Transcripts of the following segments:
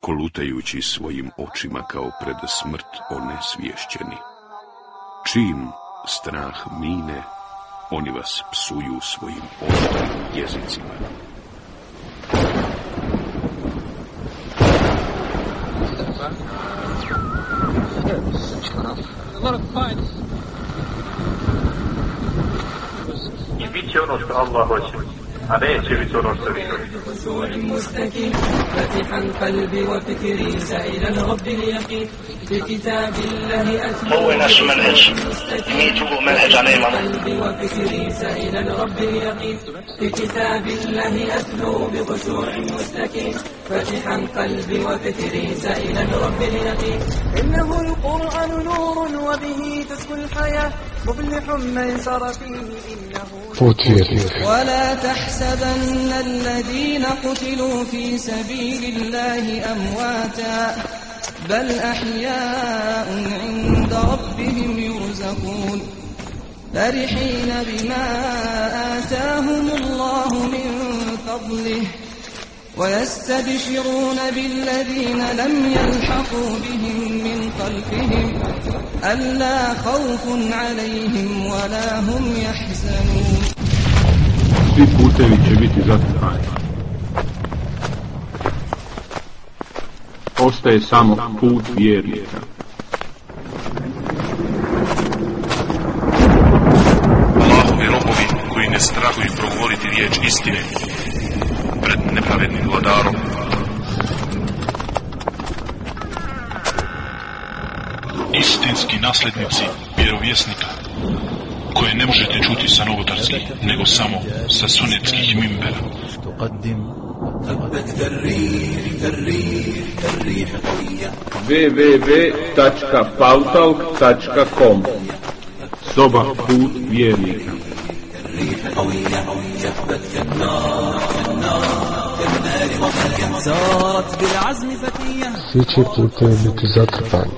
kolutajući svojim očima kao pred smrt onesvješćeni. Čim strah mine, oni vas psuju svojim oštrim jezicima. I bit će ono što Allah hoće. وسوع مستكين فاتحا القلب وفكري سائلا ربي اليقين. بكتاب الله أتلو هو نفس المنهج يميتوا منهج على الإمام اليقين. بكتاب الله أتلو بخشوع مستكين فتحا قلبي وفكري سائلا رب اليقين. إنه القرآن نور وبه تسكو الحياة. مفلح من سر فيه إنه ولا تحسبن الذين قتلوا في سبيل الله أمواتا بل أحياء عند ربهم يرزقون. فرحين بما آتاهم الله من فضله. ويستبشرون بالذين لم يلحقوا بهم من خلفهم ألا خوف عليهم ولا هم يحزنون Svi putevi će biti zatrpani. Ostaje samo put vjernika. Allahovi robovi koji ne strahuju progovoriti riječ istine pred nepravednim vladarom. Istinski nasljednici vjerovjesnika koje ne možete čuti sa novotarskih, nego samo sa sunetskih mimbera. www.pautalk.com Soba put vjernika سارت بالعزم فتية Svi će putevi biti zatrpani.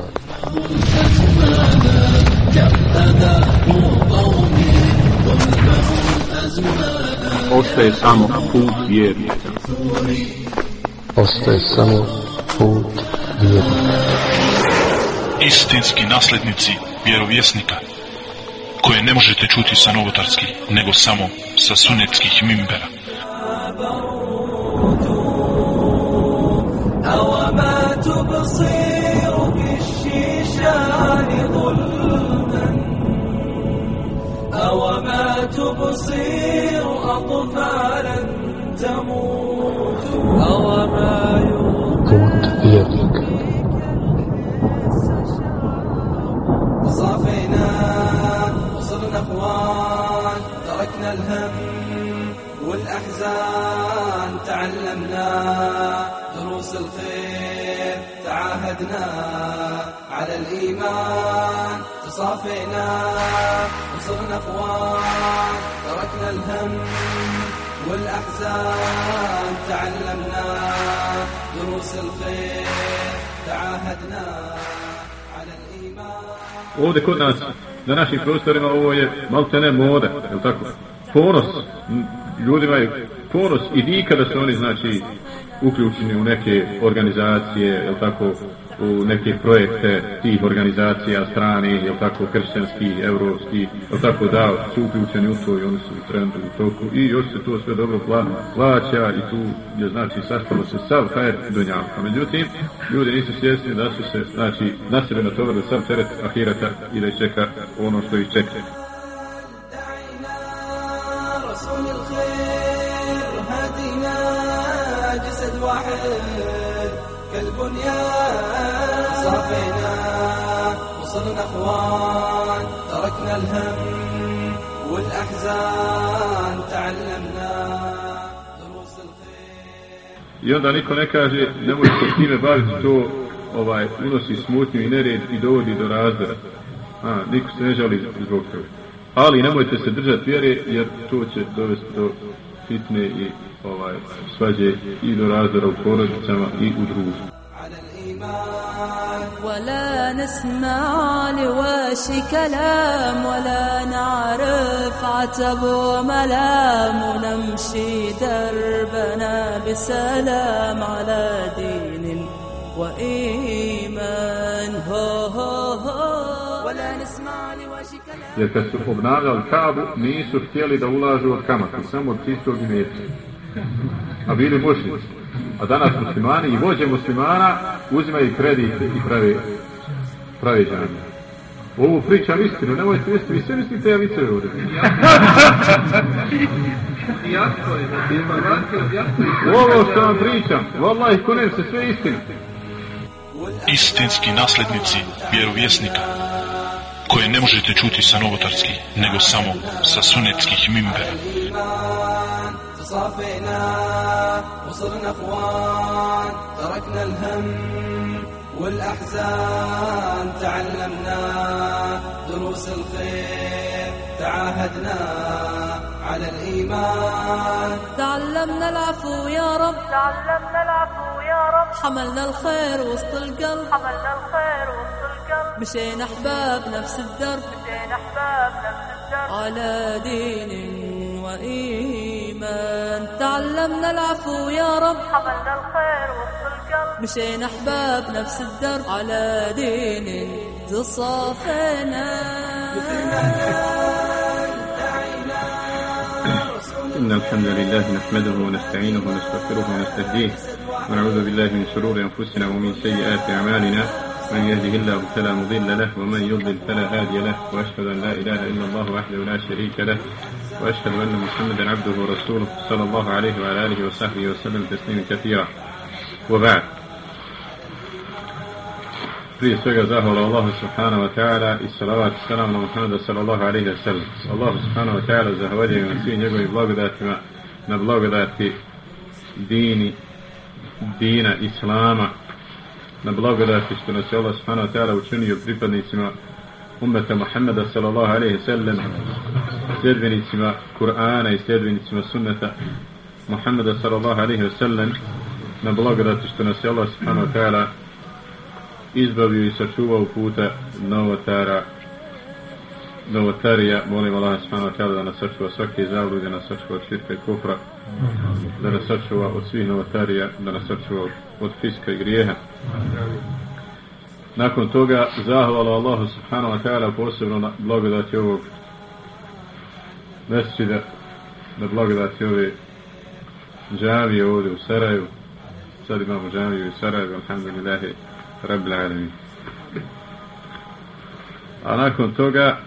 Ostaje samo put vjernika Ostaje samo put vjernika. Istinski nasljednici vjerovjesnika koje ne možete čuti sa novotarskih, nego samo sa sunetskih mimbera. أو ما تبصر في الشيشان ظلما أو ما تبصر أطفالا تموت أو ما كنت بيدك. صافينا وصرنا أخوان تركنا الهم. والأحزان تعلمنا دروس الخير تعاهدنا على الإيمان تصافينا وصرنا أخوان تركنا الهم والأحزان تعلمنا دروس الخير تعاهدنا على الإيمان Ovdje kod nas, na našim prostorima, ovo je malte ne moda, je li tako? Ponos, ljudima je ponos i nikada su oni, znači, uključeni u neke organizacije, jel tako, u neke projekte tih organizacija strani, jel tako, kršćanski, evropski, jel tako, da, su uključeni u to i oni su u trendu u toku i još se to sve dobro pla, plaća i tu je, znači, sastavilo se sav hajer do njavka. Međutim, ljudi nisu svjesni da su se, znači, na sebe da sam teret ahirata i da ih čeka ono što ih čeka. I onda niko ne kaže, nemoj se time baviti, to ovaj unosi smutnju i nered i dovodi do razdora. A, niko se ne žali zbog toga. Ali nemojte se držati vjere, jer to će dovesti do fitne i ovaj svađe i do razdora u porodicama i u društvu. ولا نسمع لواشي كلام ولا نعرف عتب وملام ونمشي دربنا بسلام على دين وإيمان هو هو هو ولا نسمع لواشي كلام Jer kad su obnavljali Kabu, nisu htjeli da ulažu od kamata, samo od čistog imetka. A bili mušnici. A danas muslimani i vođe muslimana uzimaju kredit i prave, pravi džanje. Ovu pričam istinu, nemojte misliti, vi sve mislite ja viceve ovdje. Ovo što vam pričam, vallahi kunem se sve istinu. Istinski naslednici vjerovjesnika koje ne možete čuti sa novotarskih, nego samo sa sunetskih mimbera. تصافينا وصرنا اخوان تركنا الهم والأحزان تعلمنا دروس الخير تعاهدنا على الإيمان. تعلمنا العفو يا رب. تعلمنا العفو يا رب. حملنا الخير وسط القلب. حملنا الخير وسط القلب. مشينا أحباب نفس الدرب. مشينا أحباب نفس الدرب. على دين وإيمان. تعلمنا العفو يا رب. حملنا الخير وسط القلب. مشينا أحباب نفس الدرب على دين تصافينا إن الحمد لله نحمده ونستعينه ونستغفره ونستهديه ونعوذ بالله من شرور أنفسنا ومن سيئات أعمالنا. من يهده الله فلا مضل له ومن يضلل فلا هادي له وأشهد أن لا إله إلا الله وحده لا شريك له. وأشهد أن محمدا عبده ورسوله صلى الله عليه وعلى آله وصحبه وسلم تسليما كثيرا وبعد prije svega zahvala Allahu subhanahu wa ta'ala i salavat i salam na Muhammeda sallallahu alaihi wa sallam. Allahu subhanahu wa ta'ala zahvaljujem na svim njegovim blagodatima, na blagodati dini, dina, islama, na blagodati što nas je Allah subhanahu wa ta'ala učinio pripadnicima ummeta Muhammeda sallallahu alaihi sallam, sljedbenicima Kur'ana i sljedbenicima sunneta Muhammeda sallallahu alaihi sallam, na blagodati što nas je Allah subhanahu wa ta'ala izbavio i sačuvao puta novotara novotarija. Molim Allah subhanahu wa ta'ala da nas sačuva svake zavlude da nas sačuva od širka i kufra da nas sačuva od svih novotarija da nas sačuva od fiska i grijeha nakon toga zahvala Allahu subhanahu wa ta'ala posebno na blagodati ovog mesčida na blagodati ove džavije ovdje u Sarajevu sad imamo džaviju u Sarajevu alhamdulillahi Rabbil alamin. A nakon toga,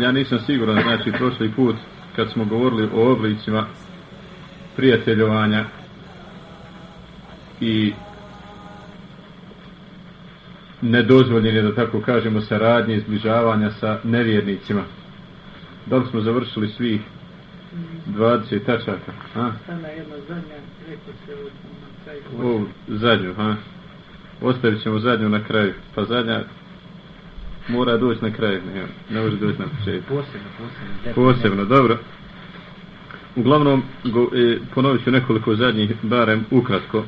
ja nisam siguran, znači prošli put kad smo govorili o oblicima prijateljovanja i nedozvoljenje, da tako kažemo, saradnje i zbližavanja sa nevjernicima. Da li smo završili svih 20 tačaka? Ha? Sama jedna zadnja, rekao se u zadnju, ha? Ostavit ćemo zadnju na kraju. Pa zadnja mora doći na kraju. Ne, ne može doći na početku. Posebno, posebno. Posebno, dobro. Uglavnom, go, e, ponovit ću nekoliko zadnjih, barem ukratko.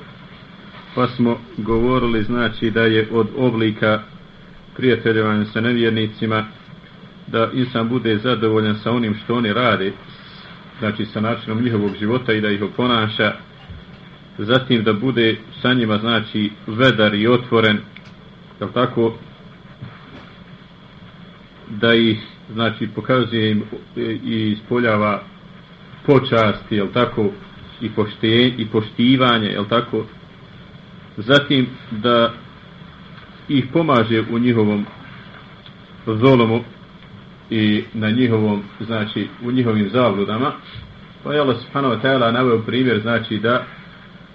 Pa smo govorili, znači, da je od oblika prijateljevanja sa nevjernicima da insan bude zadovoljan sa onim što oni rade, znači sa načinom njihovog života i da ih oponaša, zatim da bude sa njima znači vedar i otvoren jel tako? Da ih znači pokazuje im e, i ispoljava počast jel tako? I poštenje i poštivanje jel tako? Zatim da ih pomaže u njihovom zolomu i na njihovom znači u njihovim zavludama pa je Allah subhanahu wa ta'ala naveo primjer znači da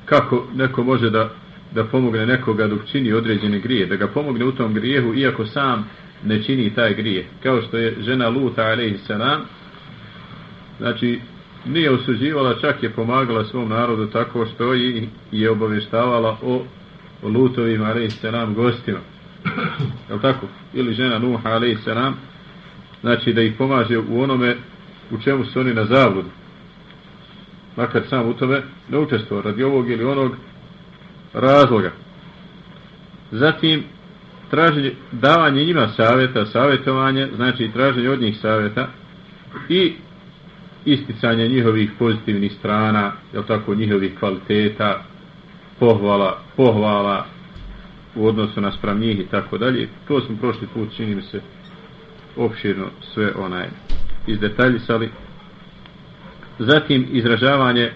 kako neko može da, da pomogne nekoga dok čini određene grije, da ga pomogne u tom grijehu iako sam ne čini taj grije. Kao što je žena Luta alaihissalam, znači nije osuđivala, čak je pomagala svom narodu tako što i je obavještavala o Lutovim, a.s. gostima. Je tako? Ili žena Nuha, a.s. znači da ih pomaže u onome u čemu su oni na zavodu. Makar sam u tome ne učestvo radi ovog ili onog razloga. Zatim, traženje, davanje njima savjeta, savjetovanje, znači traženje od njih savjeta i isticanje njihovih pozitivnih strana, je tako, njihovih kvaliteta, pohvala, pohvala u odnosu na sprem njih i tako dalje. To smo prošli put, čini mi se, opširno sve onaj izdetaljisali. Zatim izražavanje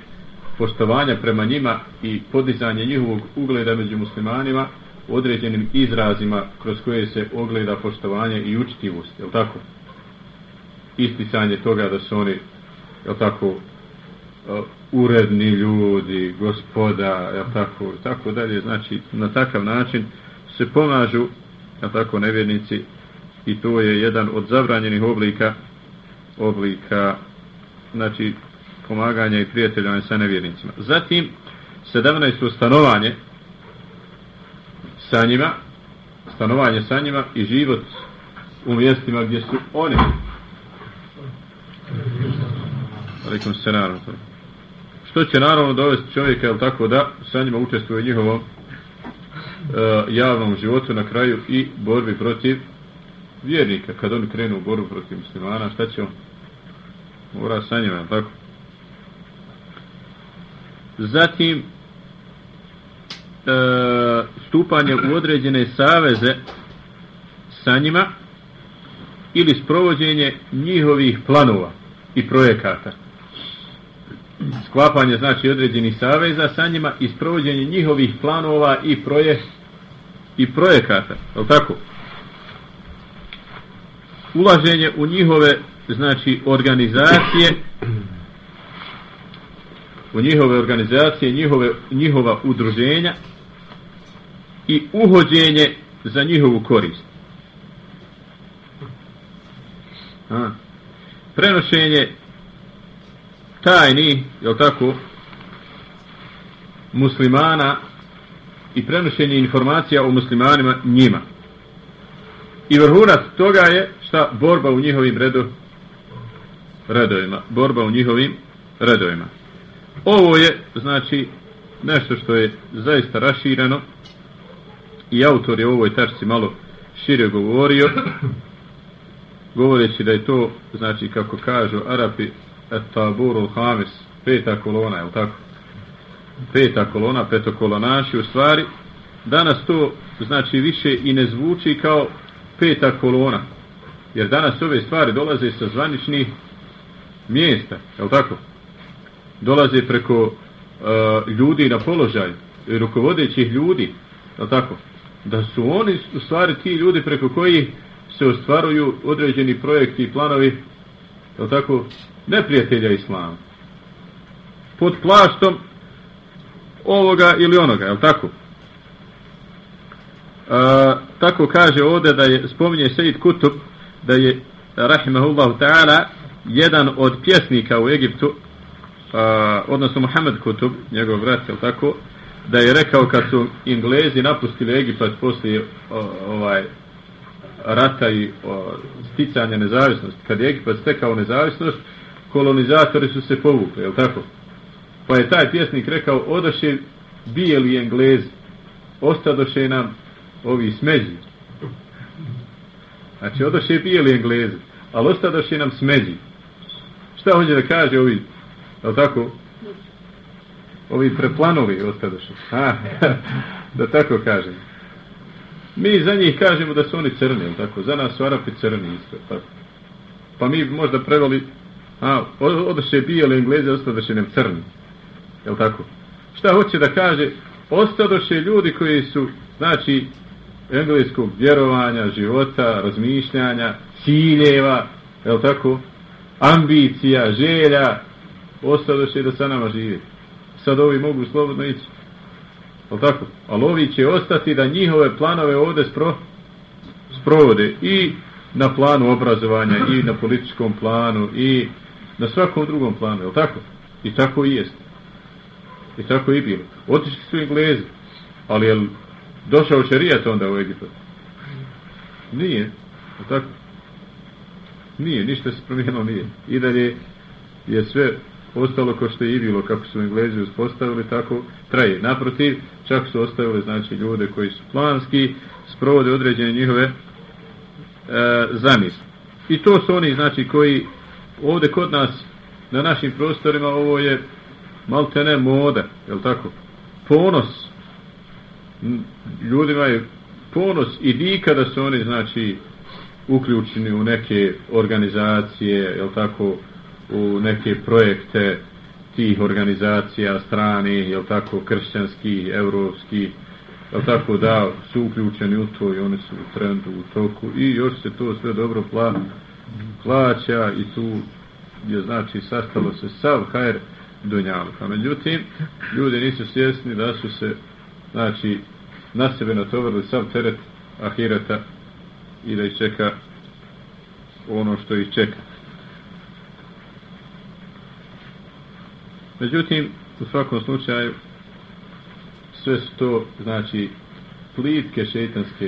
poštovanja prema njima i podizanje njihovog ugleda među muslimanima određenim izrazima kroz koje se ogleda poštovanje i učitivost, je tako? Isticanje toga da su oni, je tako, e, uredni ljudi, gospoda, je tako, tako dalje, znači na takav način se pomažu, je tako, nevjernici i to je jedan od zabranjenih oblika oblika znači pomaganja i prijateljanja sa nevjernicima. Zatim 17. stanovanje sa njima stanovanje sa njima i život u mjestima gdje su oni Alikum se naravno što će naravno dovesti čovjeka jel tako da sa njima učestvuje njihovom e, javnom životu na kraju i borbi protiv vjernika. Kad oni krenu u borbu protiv muslimana šta će on? Mora sa njima tako? Zatim e, stupanje u određene saveze sa njima ili sprovođenje njihovih planova i projekata. Sklapanje znači određenih saveza sa njima i sprovođenje njihovih planova i proje i projekata. Je tako? Ulaženje u njihove znači organizacije u njihove organizacije, njihove, njihova udruženja i uhođenje za njihovu korist. A. Prenošenje tajni, jel tako, muslimana i prenošenje informacija o muslimanima njima. I vrhunac toga je šta borba u njihovim redu, redovima. Borba u njihovim redovima. Ovo je, znači, nešto što je zaista rašireno i autor je u ovoj tačci malo šire govorio govoreći da je to znači kako kažu Arapi etaburu hamis peta kolona, je li tako? peta kolona, petokolonaši u stvari danas to znači više i ne zvuči kao peta kolona jer danas ove stvari dolaze sa zvaničnih mjesta, je li tako? dolaze preko uh, ljudi na položaj rukovodećih ljudi, je tako? da su oni u stvari ti ljudi preko koji se ostvaruju određeni projekti i planovi je tako? Neprijatelja islama pod plaštom ovoga ili onoga, je tako? E, tako kaže ovdje da je spominje Sejid Kutub da je rahimahullahu ta'ala jedan od pjesnika u Egiptu a, odnosno Mohamed Kutub, njegov brat, je tako, da je rekao kad su Englezi napustili Egipat poslije o, ovaj rata i o, sticanja nezavisnosti, kad je Egipat stekao nezavisnost, kolonizatori su se povukli, je tako? Pa je taj pjesnik rekao, odoše bijeli Englezi, ostadoše nam ovi smeđi. Znači, odoše bijeli Englezi, ali ostadoše nam smeđi. Šta hoće da kaže ovi Je tako? Ovi preplanovi ostadoše. Ha, da tako kažem. Mi za njih kažemo da su oni crni, je tako? Za nas su Arapi crni isto, tako? Pa mi možda preveli a, odoše bijele engleze, ostadoše nam crni. Jel tako? Šta hoće da kaže? Ostadoše ljudi koji su, znači, engleskog vjerovanja, života, razmišljanja, ciljeva, jel tako? Ambicija, želja, ostadoše da sa nama žive. Sad ovi mogu slobodno ići. Jel tako? Ali ovi će ostati da njihove planove ovdje spro, sprovode i na planu obrazovanja i na političkom planu i na svakom drugom planu. Je tako? I tako i jest. I tako i bilo. Otišli su Englezi. Ali je došao šerijat onda u Egipat? Nije. Je tako? Nije, ništa se promijenilo nije. I dalje je sve ostalo kao što je i bilo, kako su Englezi uspostavili, tako traje. Naprotiv, čak su ostavili znači, ljude koji su planski, sprovode određene njihove e, zamisli. I to su oni znači koji ovde kod nas na našim prostorima ovo je maltene moda, je li tako? Ponos ljudima je ponos i nikada su oni znači uključeni u neke organizacije, je li tako, u neke projekte tih organizacija strani, je li tako, kršćanski, evropski, je tako da su uključeni u to i oni su u trendu, u toku i još se to sve dobro pla, plaća i tu je znači sastalo se sav hajr dunjaluka. Pa međutim, ljudi nisu svjesni da su se znači na sebe natovarili sav teret ahireta i da ih čeka ono što ih čeka. Međutim, u svakom slučaju, sve su to, znači, plitke šeitanske,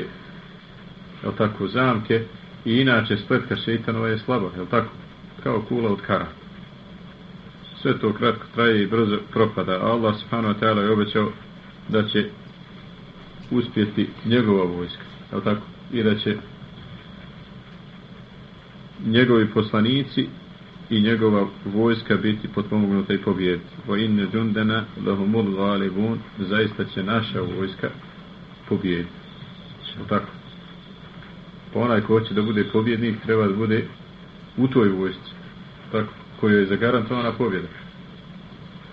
je tako, zamke, i inače spletka šeitanova je slaba, je tako, kao kula od kara. Sve to kratko traje i brzo propada. Allah subhanahu wa ta'ala je obećao da će uspjeti njegova vojska, je tako, i da će njegovi poslanici i njegova vojska biti potpomognuta i pobjediti. Wa inne džundena lahumul galibun, zaista će naša vojska pobjediti. Je tako? Pa onaj ko hoće da bude pobjednik treba da bude u toj vojsci. Tako, kojoj je zagarantovana pobjeda.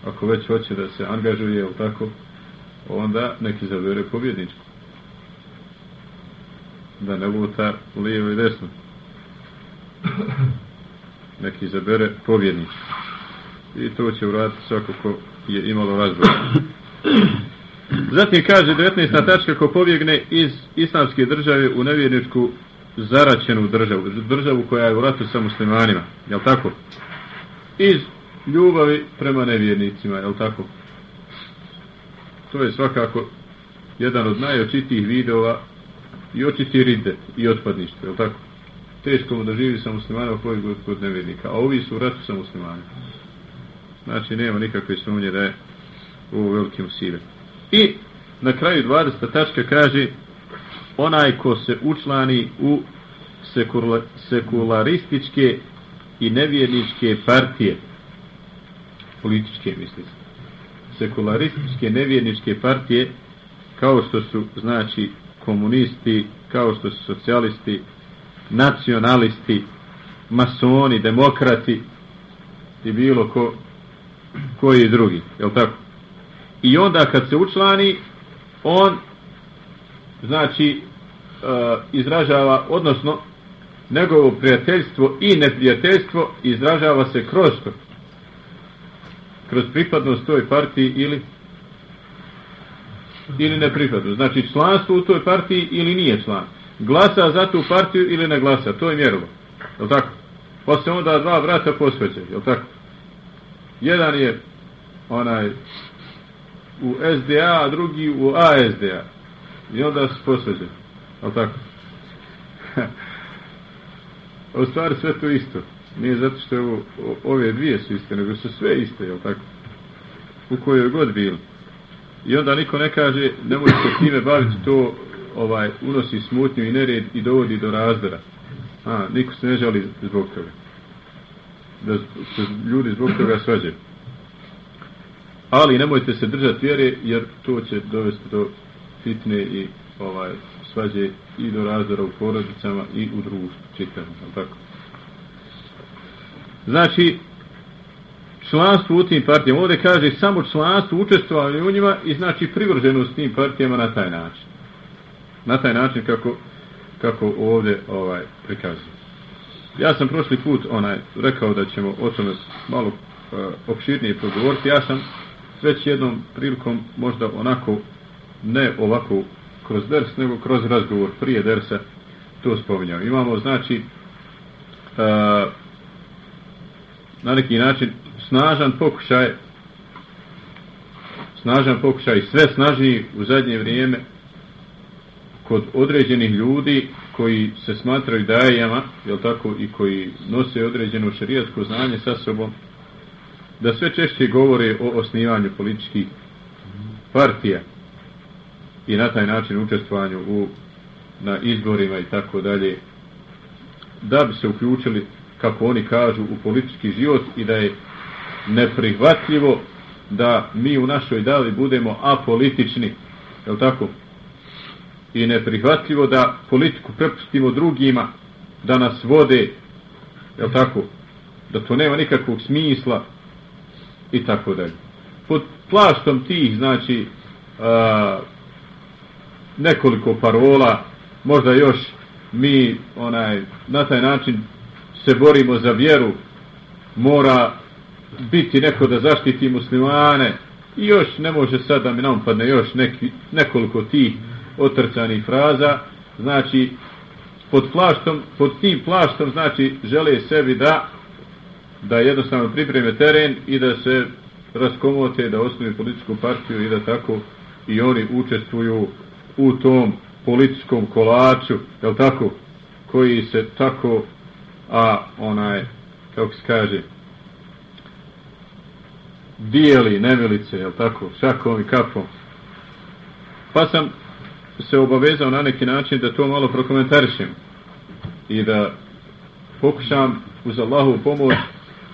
Ako već hoće da se angažuje, je tako, onda neki zabere pobjedničku. Da ne luta lijevo i desno neki izabere pobjednik i to će uraditi svako ko je imalo razbor zatim kaže 19. tačka ko pobjegne iz islamske države u nevjerničku zaraćenu državu državu koja je u ratu sa muslimanima jel tako iz ljubavi prema nevjernicima jel tako to je svakako jedan od najočitijih videova i očiti ride i otpadništvo jel tako teško mu da živi sa muslimanima koji god kod nevjernika. A ovi su u ratu sa muslimanima. Znači, nema nikakve sumnje da je u velikim sile. I na kraju 20. tačka kaže onaj ko se učlani u sekula, sekularističke i nevjerničke partije političke misli sekularističke nevjerničke partije kao što su znači komunisti kao što su socijalisti nacionalisti, masoni, demokrati i bilo ko koji drugi, je tako? I onda kad se učlani, on znači E, izražava, odnosno njegovo prijateljstvo i neprijateljstvo izražava se kroz to. Kroz pripadnost toj partiji ili ili nepripadnost. Znači članstvo u toj partiji ili nije član glasa za tu partiju ili ne glasa, to je mjerilo. Je tako? Pa se onda dva vrata posveće, je tako? Jedan je onaj u SDA, a drugi u ASDA. I onda se posveće ali tako? u stvari sve to isto. Nije zato što je ovo, ove dvije su iste, nego su sve iste, je tako? U kojoj god bili. I onda niko ne kaže, nemoj se time baviti to ovaj unosi smutnju i nered i dovodi do razdora. A, niko se ne žali zbog toga. Da se ljudi zbog toga svađaju. Ali nemojte se držati vjere, jer to će dovesti do fitne i ovaj svađe i do razdora u porodicama i u društvu čitamo, tako. Znači, članstvo u tim partijama, ovdje kaže samo članstvo, učestvovanje u njima i znači privrženost tim partijama na taj način na taj način kako kako ovdje ovaj prikazuje. Ja sam prošli put onaj rekao da ćemo o tome malo uh, opširnije progovoriti. Ja sam već jednom prilikom možda onako ne ovako kroz ders, nego kroz razgovor prije dersa to spominjao. Imamo znači uh, na neki način snažan pokušaj snažan pokušaj sve snažniji u zadnje vrijeme kod određenih ljudi koji se smatraju dajama, jel tako, i koji nose određeno šarijatsko znanje sa sobom, da sve češće govore o osnivanju političkih partija i na taj način učestvovanju u, na izborima i tako dalje, da bi se uključili, kako oni kažu, u politički život i da je neprihvatljivo da mi u našoj dali budemo apolitični, je tako? I neprihvatljivo da politiku prepustimo drugima, da nas vode, je tako? Da to nema nikakvog smisla i tako dalje. Pod plaštom tih, znači, a, nekoliko parola, možda još mi onaj na taj način se borimo za vjeru, mora biti neko da zaštiti muslimane. I još ne može sad da mi nam um padne još neki, nekoliko tih otrcanih fraza. Znači pod plaštom pod tim plaštom znači žele sebi da da jednostavno pripreme teren i da se raskomote da osnovi političku partiju i da tako i oni učestvuju u tom političkom kolaču je tako koji se tako a onaj kako se kaže dijeli nemilice, jel tako, šakom i kapom. Pa sam se obavezao na neki način da to malo prokomentarišem i da pokušam uz Allahu pomoć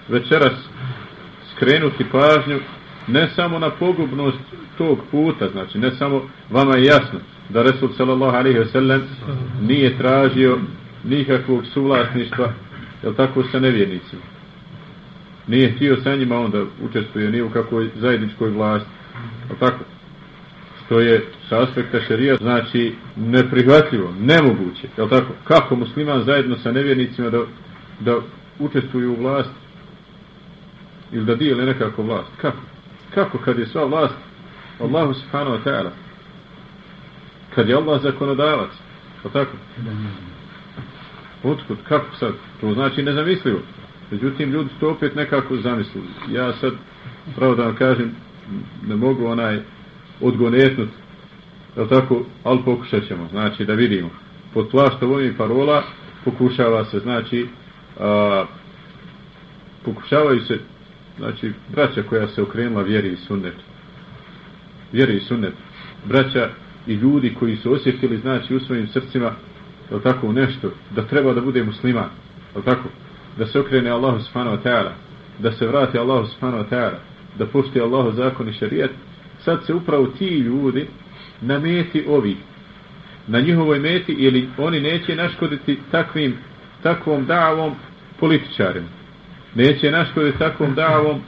večeras skrenuti pažnju ne samo na pogubnost tog puta, znači ne samo vama je jasno da Resul sallallahu alaihi ve sellem nije tražio nikakvog suvlasništva, jel tako, sa nevjernicima nije htio sa njima onda učestvuje ni u kakvoj zajedničkoj vlasti. jel tako? Što je sa aspekta šarija znači neprihvatljivo, nemoguće. Je tako? Kako musliman zajedno sa nevjernicima da, da učestvuju u vlasti ili da dijele nekako vlast? Kako? Kako kad je sva vlast Allahu subhanahu wa ta'ala? Kad je Allah zakonodavac? O tako? Otkud? Kako sad? To znači nezamislivo. Međutim, ljudi to opet nekako zamislili. Ja sad, pravo da vam kažem, ne mogu onaj odgonetnut, je tako, ali pokušat ćemo, znači da vidimo. Pod plaštom ovih parola pokušava se, znači, a, pokušavaju se, znači, braća koja se okrenula vjeri i sunnet. Vjeri i sunnet. Braća i ljudi koji su osjetili, znači, u svojim srcima, je tako, nešto, da treba da bude musliman, je tako, da se okrene Allahu subhanahu wa ta'ala, da se vrati Allahu subhanahu wa ta'ala, da pušti Allahu zakon i šerijat sad se upravo ti ljudi na meti ovi na njihovoj meti, ili oni neće naškoditi takvim, takvom davom političarima. Neće naškoditi takvom davom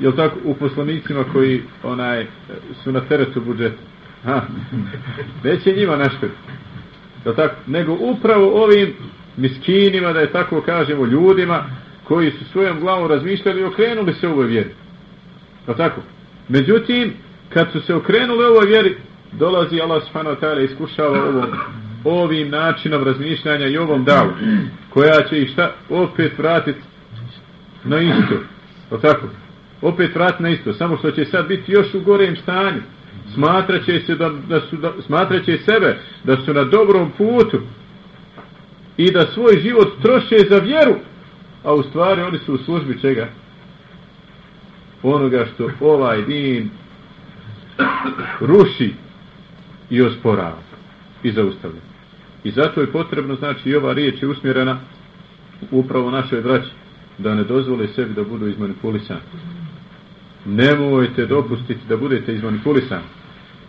jel tako, u poslanicima koji onaj su na teretu budžeta. Ha. Neće njima naškoditi. Jel tako? Nego upravo ovim miskinima, da je tako kažemo, ljudima koji su svojom glavom razmišljali i okrenuli se u ovoj vjeri. Pa tako? Međutim, kad su se okrenuli u ovoj vjeri, dolazi Allah subhanahu wa ta'ala iskušava ovom, ovim načinom razmišljanja i ovom davu, koja će ih šta opet vratiti na isto. Pa tako? Opet vratiti na isto, samo što će sad biti još u gorem stanju. Smatraće se da, da su da, smatraće sebe da su na dobrom putu, i da svoj život troše za vjeru, a u stvari oni su u službi čega? Onoga što ovaj din ruši i osporava i zaustavlja. I zato je potrebno, znači, i ova riječ je usmjerena upravo našoj braći, da ne dozvole sebi da budu izmanipulisani. Nemojte dopustiti da budete izmanipulisani.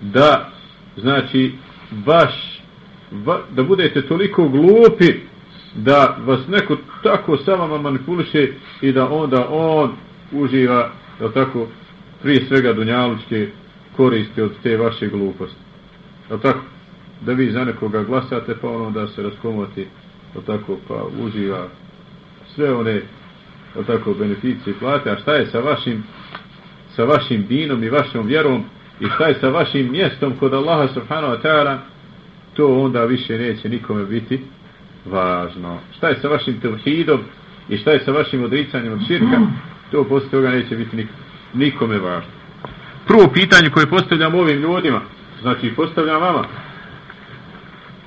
Da, znači, vaš da budete toliko glupi da vas neko tako sa vama manipuliše i da onda on uživa jel tako prije svega dunjalučke koristi od te vaše gluposti. Jel tako da vi za nekoga glasate pa ono da se raskomoti jel tako pa uživa sve one jel tako beneficije plate a šta je sa vašim sa vašim dinom i vašom vjerom i šta je sa vašim mjestom kod Allaha subhanahu wa ta'ala to onda više neće nikome biti važno. Šta je sa vašim tevhidom i šta je sa vašim odricanjem od širka, to posle toga neće biti nikome važno. Prvo pitanje koje postavljam ovim ljudima, znači postavljam vama,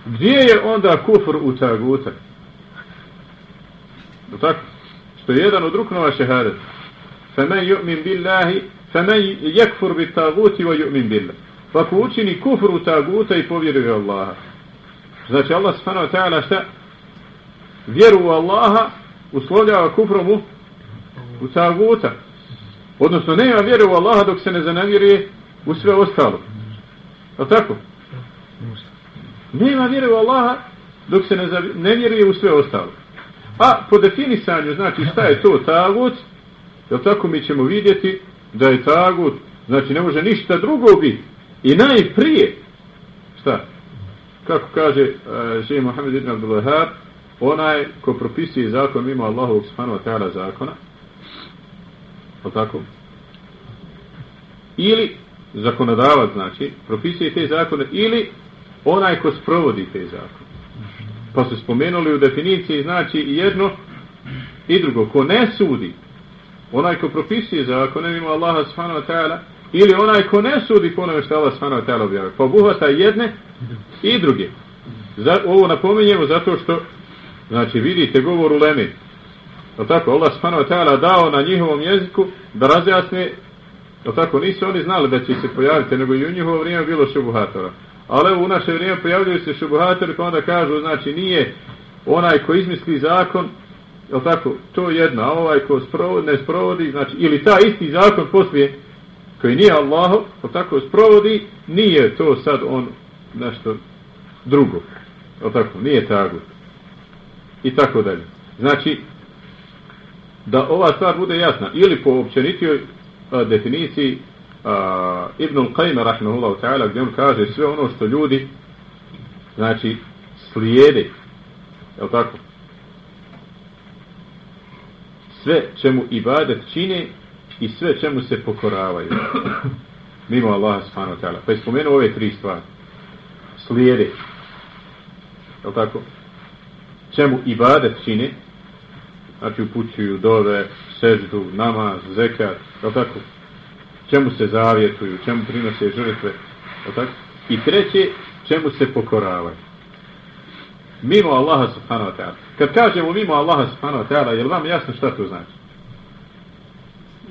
Gdje je onda kufr u taguta? Je tako? Što je jedan od ruknova fa Femen yu'min billahi, femen yakfur bi taguti wa yu'min. Pa ko učini kufru taguta i povjeruje Allaha. Znači Allah subhanahu wa ta'ala šta? Vjeru u Allaha uslovljava kufrom u, u taguta. Odnosno nema vjeru u Allaha dok se ne zanavjeruje u sve ostalo. Je tako? Nema vjere u Allaha dok se ne, ne vjeruje u sve ostalo. A po definisanju, znači šta je to tagut, je tako mi ćemo vidjeti da je tagut, znači ne može ništa drugo biti. I najprije, šta? Kako kaže uh, Šeji Mohamed ibn Abdullahar, onaj ko propisuje zakon mimo Allahovog subhanahu wa ta'ala zakona, o tako? Ili zakonodavac, znači, propisuje te zakone, ili onaj ko sprovodi te zakone. Pa se spomenuli u definiciji, znači jedno i drugo. Ko ne sudi, onaj ko propisuje zakone mimo Allaha subhanahu wa ta'ala, ili onaj ko ne sudi po onome što Allah subhanahu wa ta'ala objavio. Pa obuhvata jedne i druge. Za, ovo napominjemo zato što, znači vidite govor u Lemi. Je tako, Allah subhanahu wa ta'ala dao na njihovom jeziku da razjasne, je tako, nisu oni znali da će se pojaviti, nego i u njihovo vrijeme bilo šubuhatora. Ali u naše vrijeme pojavljuju se šubuhatori pa onda kažu, znači nije onaj ko izmisli zakon, Jel tako, to je jedno, a ovaj ko sprovodi, ne sprovodi, znači, ili ta isti zakon poslije, koji nije Allahov, jel tako sprovodi, nije to sad on nešto drugo. Jel tako, nije tagut. I tako dalje. Znači, da ova stvar bude jasna, ili po općenitijoj definiciji, a, Ibn Qajma rahmehullahu ta'ala gdje on kaže sve ono što ljudi znači slijede jel tako sve čemu ibadet čine i sve čemu se pokoravaju. Mimo Allaha subhanahu wa ta'ala. Pa je spomenuo ove tri stvari. Slijede. Je tako? Čemu ibadet čine znači upućuju dove seždu, namaz, zekat. Je tako? Čemu se zavjetuju, čemu prinose žrtve, tako? i treće, čemu se pokoravaju. Mimo Allaha subhanahu wa ta'ala. Kad kažemo mimo Allaha subhanahu wa ta'ala, je li vam jasno šta to znači?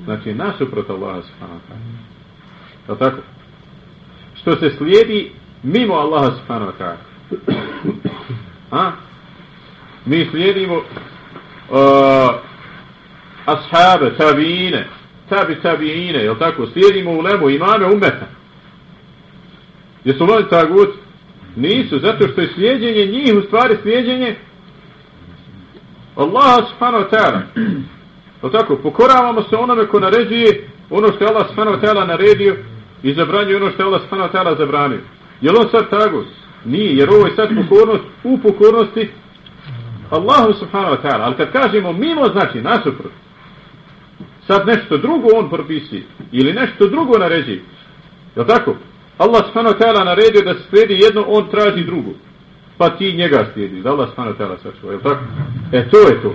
Znači, nasuprot Allaha subhanahu wa ta'ala. Je tako? Što se slijedi mimo Allaha subhanahu wa ta'ala. A? Mi slijedimo uh, ashabe, tabiine, tabi tabiine, jel tako, slijedimo u lemu imame umeta. Jesu li oni tagut? Nisu, zato što je slijedjenje njih u stvari slijedjenje Allaha subhanahu wa ta'ala. O tako, pokoravamo se onome ko naređuje ono što je Allah subhanahu wa ta'ala naredio i zabranjuje ono što je Allah subhanahu wa ta'ala zabranio. Je on sad tagut? Nije, jer ovo je sad pokornost u pokornosti Allahu subhanahu wa ta'ala. Ali kad kažemo mimo, znači nasuprot sad nešto drugo on propisuje ili nešto drugo naređi. Je tako? Allah subhanahu wa ta'ala naredio da se slijedi jedno, on traži drugo. Pa ti njega slijedi. Da Allah subhanahu wa ta'ala sačuva. Je tako? E to je to.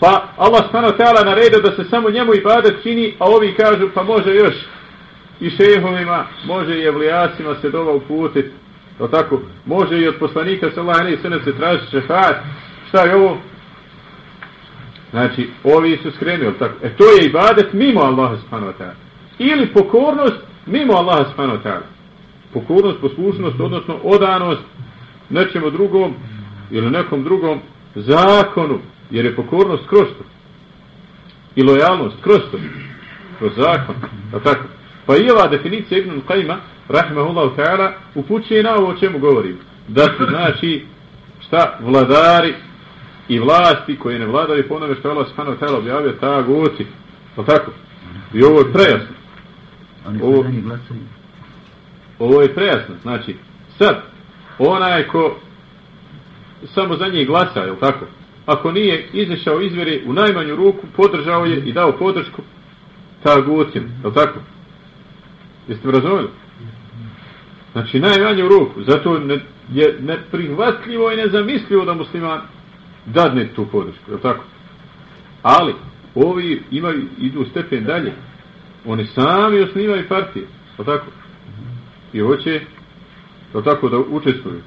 Pa Allah subhanahu wa ta'ala naredio da se samo njemu ibadet čini, a ovi kažu pa može još i šehovima, može i evlijasima se dova uputiti. Je tako? Može i od poslanika sallallahu alejhi ve sellem se traži šefat. Šta je ovo? Znači, ovi su skrenuli, tako. E to je ibadet mimo Allaha subhanahu wa ta'ala. Ili pokornost mimo Allaha subhanahu wa ta'ala. Pokornost, poslušnost, odnosno odanost nečemu drugom ili nekom drugom zakonu, jer je pokornost kroz to. I lojalnost kroz to. Kroz zakon. A tako. Pa i ova definicija Ibn Qajma, rahimahullahu ta'ala, upućuje na ovo o čemu govorim. Da su, znači, šta, vladari i vlasti koje ne vladaju po onome što Allah subhanahu ta'ala objavio ta goci. Pa tako? I ovo je prejasno. Ovo, ovo je prejasno. Znači, sad, onaj ko samo za njih glasa, je tako? Ako nije izašao izvjeri u najmanju ruku, podržao je i dao podršku ta goci, je tako? Jeste mi razumeli? Znači, najmanju ruku. Zato ne, je neprihvatljivo i nezamislivo da musliman dadne tu podršku, je tako? Ali, ovi imaju, idu stepen dalje. Oni sami osnivaju partije, je tako? I hoće, je tako, da učestvuju.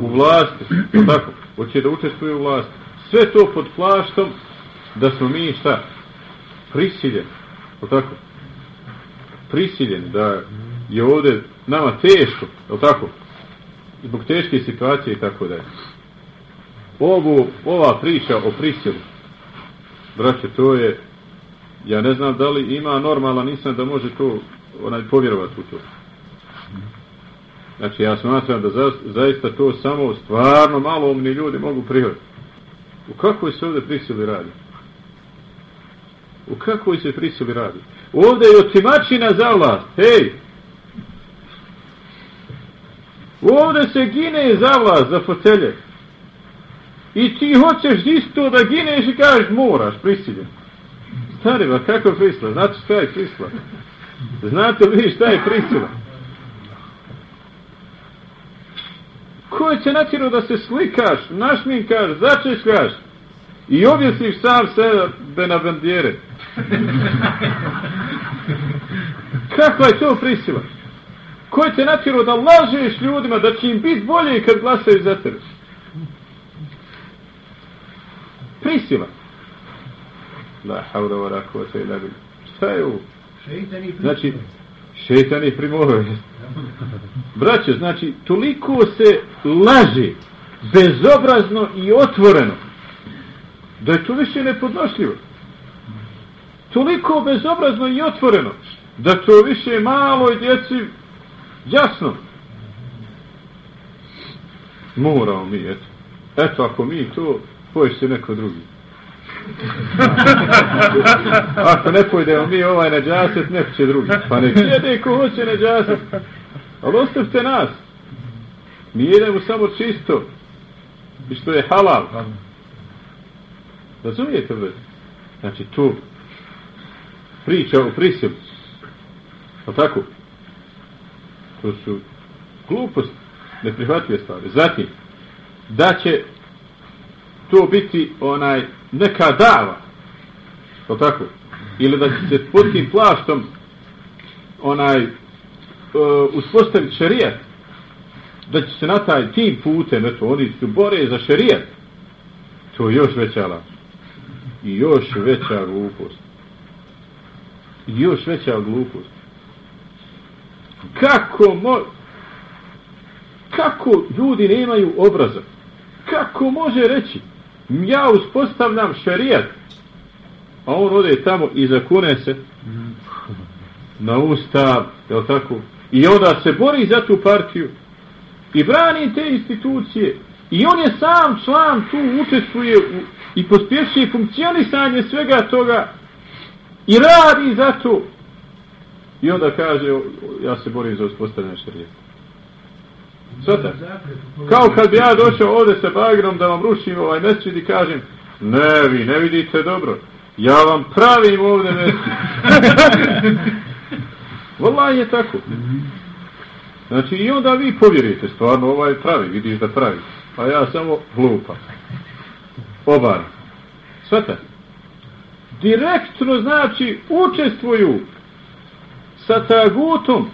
u vlasti, jel tako? Hoće da učestvuje u vlasti. Sve to pod plaštom da smo mi šta? Prisiljeni, jel tako? Prisiljeni, da je ovdje nama teško, jel tako? Zbog teške situacije i tako dalje. Ovu, ova priča o prisilu, braće, to je, ja ne znam da li ima normalan nisam da može to onaj povjerovati u to. Znači, ja smatram da za, zaista to samo stvarno malo umni ljudi mogu prihvatiti. U kakvoj se ovdje prisili radi? U kakvoj se prisili radi? Ovdje je otimačina za vlast. Hej! Ovdje se gine za vlast, za fotelje. I ti hoćeš isto da gineš i kažeš moraš, prisiljen. Stari, ba, kako prisila? Znate šta je prisila? Znate li šta je prisila? Ko će natjeru da se slikaš, našminkaš, začešljaš i objesiš sam sebe na bandijere? Kakva je to prisila? Ko će natjeru da lažeš ljudima da će im biti bolje kad glasaju za tebe? Prisila. La haura wa la kuvvete illa billah. Šta je ovo? Znači, šetan je primoruje. Braćo, znači, toliko se laže bezobrazno i otvoreno da je to više nepodnošljivo. Toliko bezobrazno i otvoreno da to više malo i djeci jasno. Moramo mi, eto. Eto, ako mi to, poješ se neko drugi. Ako ne pojdemo mi ovaj neđaset, neko će drugi. Pa nek jede ko hoće neđaset. Ali ostavite nas. Mi jedemo samo čisto. I što je halal. Razumijete li? Znači tu priča o prisilu. Pa tako? To su glupost, Neprihvatljive stvari. Zatim, da će to biti onaj neka dava. To tako? Ili da će se pod tim plaštom onaj e, uh, uspostaviti šerijat. Da će se na taj tim putem, eto, oni se bore za šerijat. To je još veća laž. I još veća glupost. I još veća glupost. Kako mo... Kako ljudi nemaju obraza? Kako može reći? Ja uspostavljam šerijat a on ode tamo i zakune se na ustav je tako? I onda se bori za tu partiju i brani te institucije. I on je sam član tu učestvuje u, i pospješuje funkcionisanje svega toga i radi za to. I onda kaže ja se borim za uspostavljanje šarijeta Svata. Kao kad bi ja došao ovdje sa bagrom da vam rušim ovaj mesčid i kažem ne, vi ne vidite dobro. Ja vam pravim ovdje mesčid. Vala je tako. Znači i onda vi povjerite stvarno ovaj pravi, vidiš da pravi. A ja samo glupa. Obar. Svata. Direktno znači učestvuju sa tagutom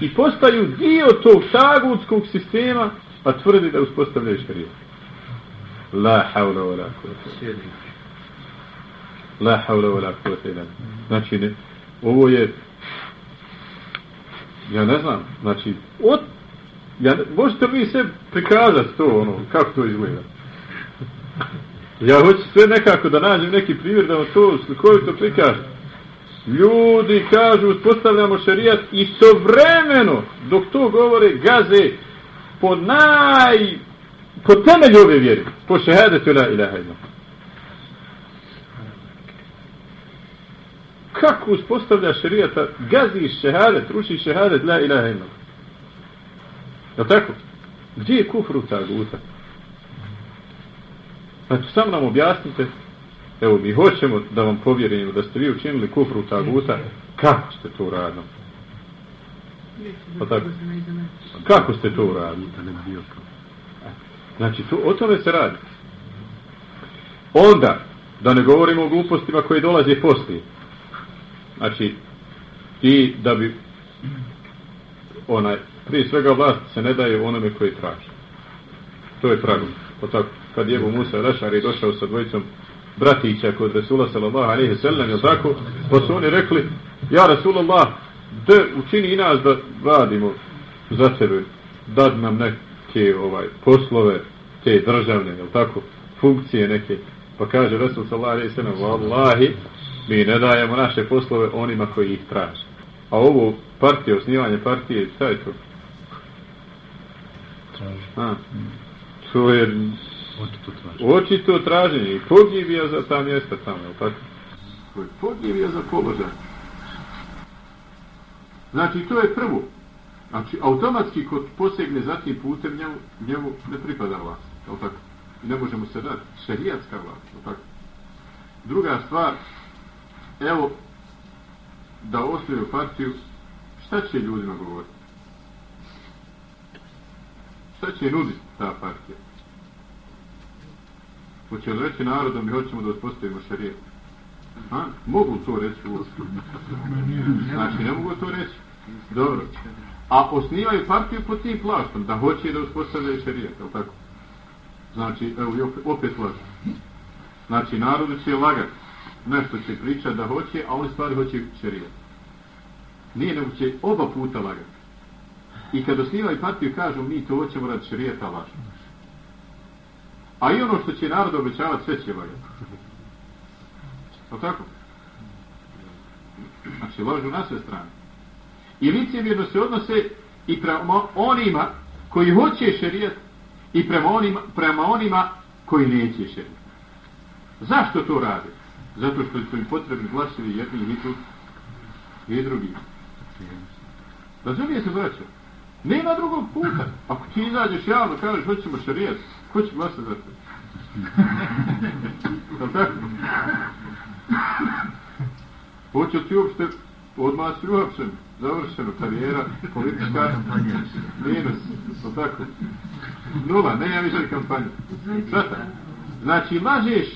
i postaju dio tog tagutskog sistema, a tvrdi da uspostavljaju šarijet. La haula wa la kuvvete. La haula wa la kuvvete. Znači, ne, ovo je ja ne znam, znači, od, ja, možete vi se prikazati to, ono, kako to izgleda. Ja hoću sve nekako da nađem neki primjer da vam to slikovito prikažem ljudi kažu uspostavljamo šarijat i vremeno dok to govore gaze po naj po temelju ove vjere po šehadetu la ilaha illa kako uspostavlja šarijata gazi šehadet ruši šehadet la ilaha illa je tako? gdje je kufru ta guta? Znači, sam nam objasnite evo mi hoćemo da vam povjerimo da ste vi učinili kufru taguta, kako ste to uradili? Pa tako. Kako ste to uradili? Znači, to, o tome se radi. Onda, da ne govorimo o glupostima koje dolaze poslije. Znači, i da bi onaj prije svega vlast se ne daje onome koji traži. To je pravilno. Pa tako, kad je Ebu Musa Lešari došao sa dvojicom bratića kod Resula sallallahu alaihi sallam, je tako? Pa su oni rekli, ja Resulullah, de učini i nas da radimo za tebe, dad nam neke ovaj, poslove, te državne, je tako? Funkcije neke. Pa kaže Resul sallallahu alaihi sallam, vallahi, mi ne dajemo naše poslove onima koji ih traže. A ovo partije, osnivanje partije, šta je to? Traži. A, to je Očito traži. očito traženje i pogibija za ta mjesta tamo, je tako? To je pogibija za položaj. Znači, to je prvo. Znači, automatski kod posegne za tim putem njemu, njemu ne pripada vlast, je tako? I ne možemo se dati. Šerijatska vlast, je tako? Druga stvar, evo, da osnuju partiju, šta će ljudima govoriti? Šta će nuditi ta partija? Hoće li reći narodom mi hoćemo da uspostavimo šarijet? Ha? Mogu to reći uopšte. Znači, ne mogu to reći. Dobro. A osnivaju partiju pod tim plaštom, da hoće da uspostavljaju šarijet, je tako? Znači, evo, opet, opet lažu. Znači, narodu će lagati. Nešto će pričati da hoće, a oni stvari hoće šarijet. Nije nego će oba puta lagati. I kad osnivaju partiju kažu mi to hoćemo radi šarijeta lažu. A i ono što će narod obećavati sve će valjati. O tako? Znači lažu na sve strane. I licemjerno se odnose i prema onima koji hoće šerijat i prema onima, prema onima koji neće šerijat. Zašto to rade? Zato što su im potrebni glasovi jedni i tu i drugi. Razumije se braćo? Nema drugog puta. Ako ti izađeš javno, kažeš hoćemo šerijat, ko će glasati za te? Tako? Hoće ti uopšte odmah si uopšen, završeno, karijera, politička, minus, je tako? Nula, nema više kampanje. Zata. Znači, lažeš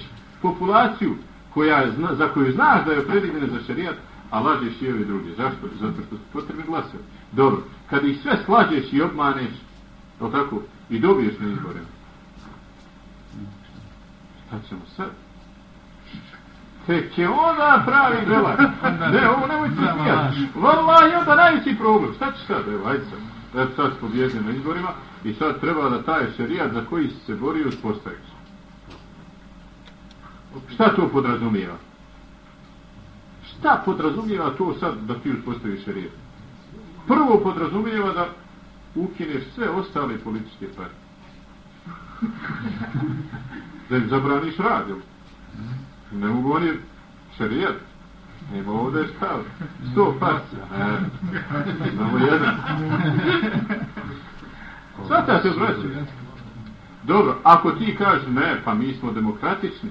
populaciju koja, zna, za koju znaš da je predivljena za šarijat, a lažeš i ovi drugi. Zašto? Zato što su potrebni glasovi. Dobro, kad ih sve slađeš i obmaneš, je tako? I dobiješ na izborima. Šta ćemo sad? Tek će onda pravi belak. Ne, ovo nemoj se smijati. Wallahi, onda najveći problem. Šta će sad? Evo, ajde sad. Evo sad smo na izborima i sad treba da taj šerijat za koji si se borio uspostaviš. Šta to podrazumijeva? Šta podrazumijeva to sad da ti uspostaviš šerijat? Prvo podrazumijeva da ukineš sve ostale političke partije da im zabraniš rad, jel? Ne mogu oni šarijat. Nema ovdje stav. Sto pasija. Ne, imamo jedan. Svata se vraća. Dobro, ako ti kažeš ne, pa mi smo demokratični,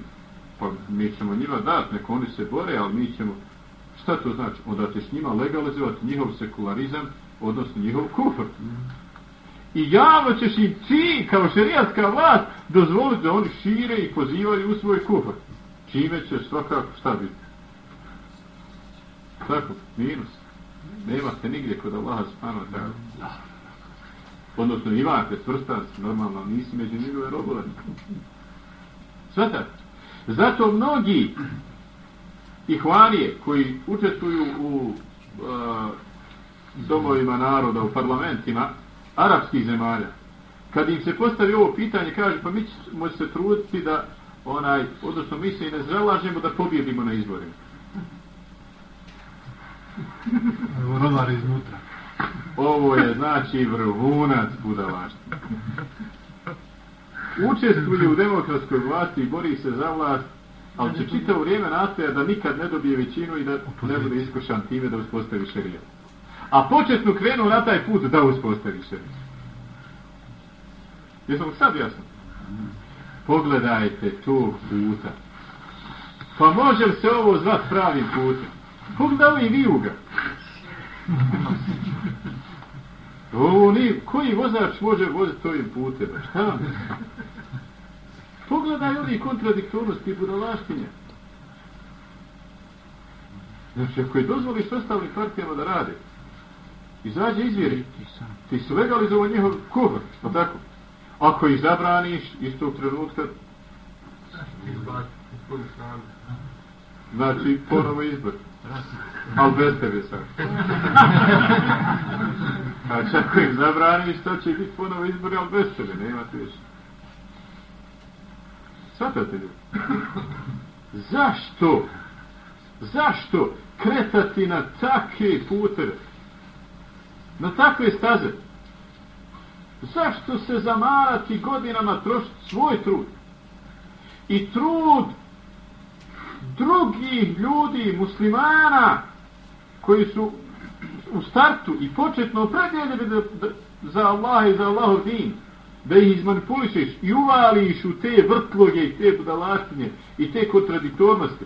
pa mi ćemo njima dati, neko oni se bore, ali mi ćemo... Šta to znači? Onda ćeš njima legalizovati njihov sekularizam, odnosno njihov kufr. I javno ćeš im ti, kao šerijatska vlast, dozvoliti da oni šire i pozivaju u svoj kufr. Čime će svakako šta biti? Tako, minus. Nemate nigdje kod Allaha spano tako. Odnosno imate, svrstan si, normalno, nisi među njegove robove. Svata. Zato mnogi ihvanije koji učestvuju u uh, domovima naroda, u parlamentima arapskih zemalja, kad im se postavi ovo pitanje, kaže, pa mi ćemo se truditi da onaj, odnosno mi se i ne zalažemo da pobjedimo na izborima. Rovar iznutra. Ovo je, znači, vrhunac budalaštva. Učestvuje u demokratskoj vlasti i bori se za vlast, ali će čitavo vrijeme nastoja da nikad ne dobije većinu i da ne bude iskošan time da uspostavi šerijat. A početno krenuo na taj put da uspostavi šerijat. Jesam sad jasno? Pogledajte tog puta. Pa može li se ovo zvat pravim putem? Pogledaj ovo i vijuga. Ovo nije, koji vozač može voziti ovim putem? Šta vam? Pogledaj ovi kontradiktornosti i budalaštinje. Znači, ako je dozvoliš ostalim partijama da rade, Izađe izvjeri. Ti su legalizovao njihov kuhr, što tako? Ako ih zabraniš, istog trenutka, znači ponovo izbor. Ali bez tebe sam. Znači, ako ih zabraniš, to će biti ponovo izbor, ali bez tebe, nema ti više. Svatate li? Zašto? Zašto kretati na takve puteve? Na takve staze? Zašto se zamarati godinama trošiti svoj trud? I trud drugih ljudi, muslimana, koji su u startu i početno opredjeljeni da, da, za Allah i za Allahov din, da ih izmanipulišeš i uvališ u te vrtloge i te budalaštine i te kontradiktornosti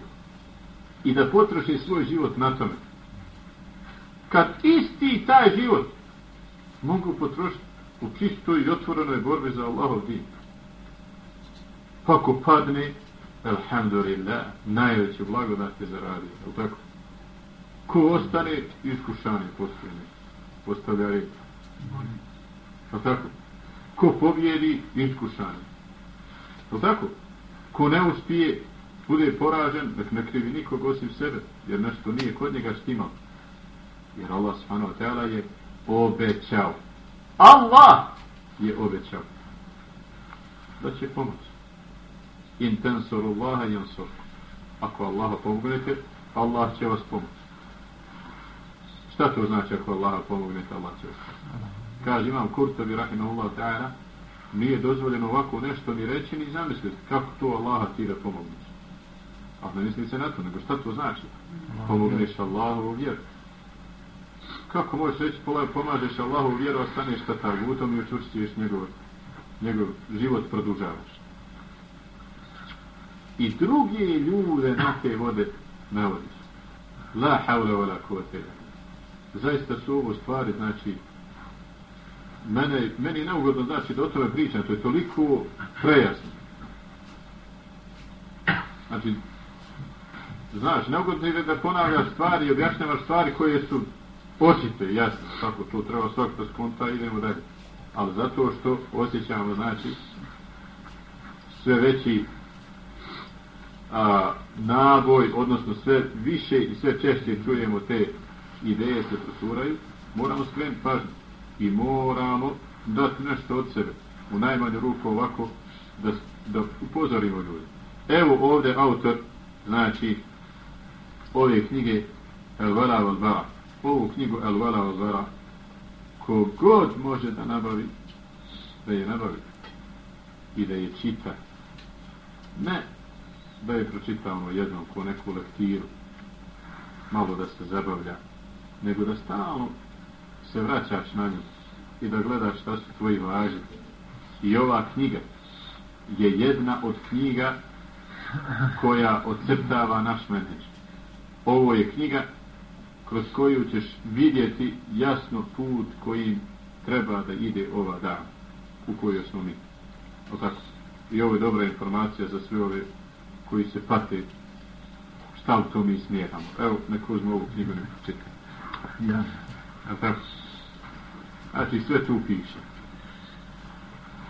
i da potroši svoj život na tome. Kad isti taj život mogu potrošiti u čistoj i otvorenoj borbi za Allahov din. Pa ako padne, alhamdulillah, najveće blagodati zaradio. Je tako? Ko ostane, iskušanje postavljene. Postavlja red. Je tako? Ko pobjedi, iskušanje. Je tako? Ko ne uspije, bude poražen, nek ne krivi nikog osim sebe, jer nešto nije kod njega štimalo. Jer Allah subhanahu wa ta'ala je obećao. Allah je obećao da će pomoći. In tensoru Allaha jansor. Ako Allaha pomognete, Allah će vas pomoći. Šta to znači ako Allaha pomognete, Allah će vas pomoći? Kaže imam Kurtovi, rahimahullah ta'ala, nije dozvoljeno ovako nešto ni reći, ni zamisliti. Kako to Allaha ti da pomogneš? A ne misli se na to, nego šta to znači? Pomogneš Allahu u vjeru kako možeš reći pomažeš Allahu vjeru, a staneš sa tagutom i učvršćuješ njegov, njegov život produžavaš. I druge ljude na te vode navodiš. La havle vola la. Zaista su ovo stvari, znači, mene, meni je neugodno znači da o tome pričam, to je toliko prejasno. Znači, znaš, neugodno je da ponavljaš stvari i objašnjavaš stvari koje su osjete, jasno, kako to treba svak to skonta, idemo dalje. Ali zato što osjećamo, znači, sve veći a, naboj, odnosno sve više i sve češće čujemo te ideje se prosuraju, moramo skrenuti pažnju i moramo dati nešto od sebe, u najmanju ruku ovako, da, da upozorimo ljudi. Evo ovdje autor, znači, ove knjige El Vala Val Vala, ovu knjigu El Vala Al Vera kogod može da nabavi da je nabavi i da je čita. Ne da je pročitamo jednom ko neku lektiru malo da se zabavlja nego da stalno se vraćaš na nju i da gledaš šta su tvoji važi. I ova knjiga je jedna od knjiga koja odceptava naš menedž ovo je knjiga kroz koju ćeš vidjeti jasno put kojim treba da ide ova dan u kojoj smo mi. O tako. I ovo je dobra informacija za sve ove koji se pate šta u to mi smijehamo. Evo, neko uzme ovu knjigu ne čita. Ja. A tako. Znači, sve tu piše.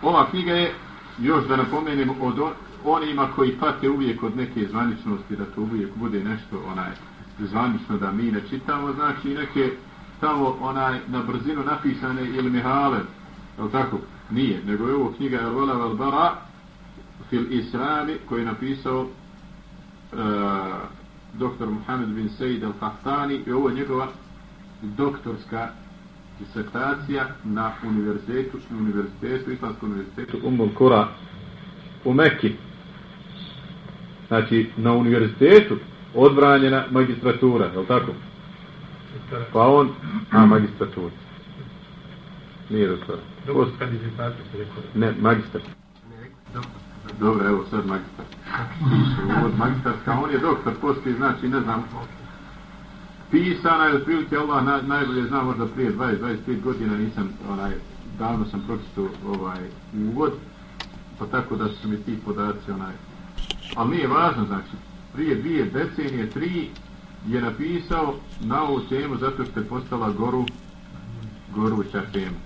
Ova knjiga je, još da napomenem, od onima koji pate uvijek od neke zvaničnosti, da to uvijek bude nešto onaj, zvanično da mi ne čitamo, znači neke tamo onaj na brzinu napisane ili mihale, je tako? Nije, nego je ovo knjiga El Vola Val Bara fil Islami koji je napisao uh, doktor Muhammed bin Sejid Al Fahtani i ovo je njegova doktorska disertacija na univerzitetu, na univerzitetu, Islamskom univerzitetu Umbul Kura u Mekki. Znači, na univerzitetu odbranjena magistratura, je li tako? Pa on, a magistratura. Nije doktor. Doktorska disertacija se rekao. Ne, magistar. Dobro, evo sad magistar. Uvod magistarska, on je doktor, poslije znači, ne znam, pisana je otprilike Allah na, najbolje zna možda prije 20-25 godina nisam, onaj, davno sam pročitao ovaj uvod, pa tako da su mi ti podaci, onaj, ali nije važno, znači, prije dvije decenije, tri, je napisao na ovu temu zato što je postala goru goruća tema.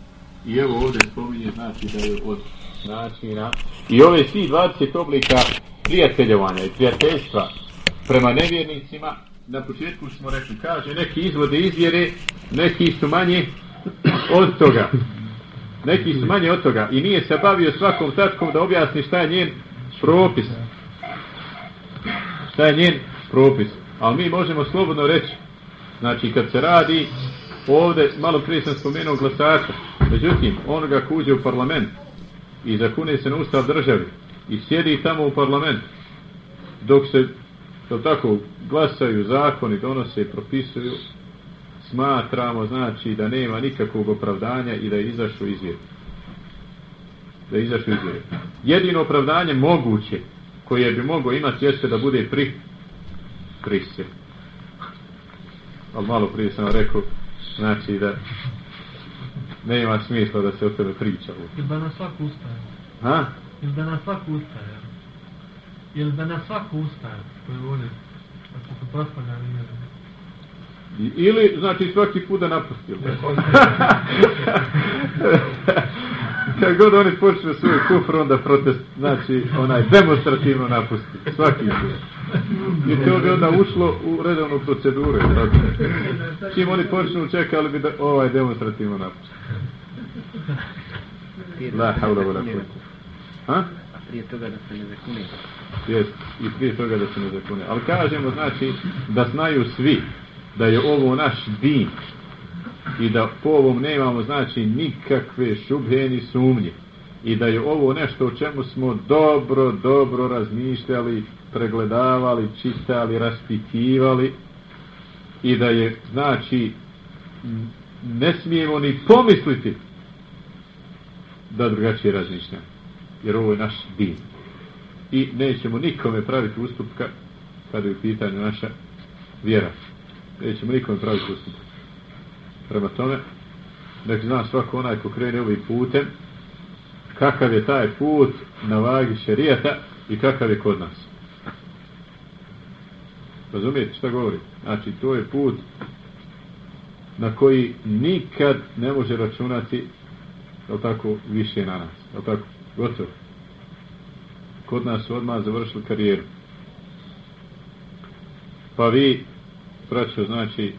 I evo ovdje spominje znači da je od načina i ove svi 20 oblika prijateljovanja i prijateljstva prema nevjernicima. Na početku smo rekli kaže neki izvode izvjere neki su manje od toga. Neki su manje od toga. I nije se bavio svakom tačkom da objasni šta je njen propis šta je njen propis. Ali mi možemo slobodno reći znači kad se radi ovdje malo prije sam spomenuo glasača. Međutim onoga ko uđe u parlament i zakune se na ustav državi i sjedi tamo u parlament dok se to tako glasaju zakoni donose i propisuju smatramo znači da nema nikakvog opravdanja i da je izašao iz vjeru da je izašao iz jedino opravdanje moguće koje bi mogo imati jeste da bude pri prisse ali malo prije sam rekao znači da nema smisla da se o tebe priča ili da na svaku ustaje? Ha? ili da na svaku ustaje? Ili da na svaku ustaje? Koji voli ako su prospaljani ili znači svaki put da napusti kad god oni počne svoj kufr onda protest znači onaj demonstrativno napusti. Svaki put i to bi onda ušlo u redovnu proceduru tako. čim oni počnu čekali bi da ovaj demonstrativno napusti. La haula wala quwwata. Ha? Prije toga da se ne zakune. Jest, i prije toga da se ne zakune. Ali kažemo, znači, da znaju svi da je ovo naš din i da po ovom nemamo, znači, nikakve šubhe ni sumnje i da je ovo nešto o čemu smo dobro, dobro razmišljali, pregledavali, čitali, raspitivali i da je, znači, ne smijemo ni pomisliti da drugačije razmišljamo. Jer ovo je naš din. I nećemo nikome praviti ustupka kada je u pitanju naša vjera. Nećemo nikome praviti ustupka. Prema tome, nek zna svako onaj ko krene ovim putem, kakav je taj put na vagi šerijata i kakav je kod nas. Razumijete šta govori? Znači, to je put na koji nikad ne može računati je tako, više na nas. Je tako? Gotovo. Kod nas su odmah završili karijeru. Pa vi, braćo, znači,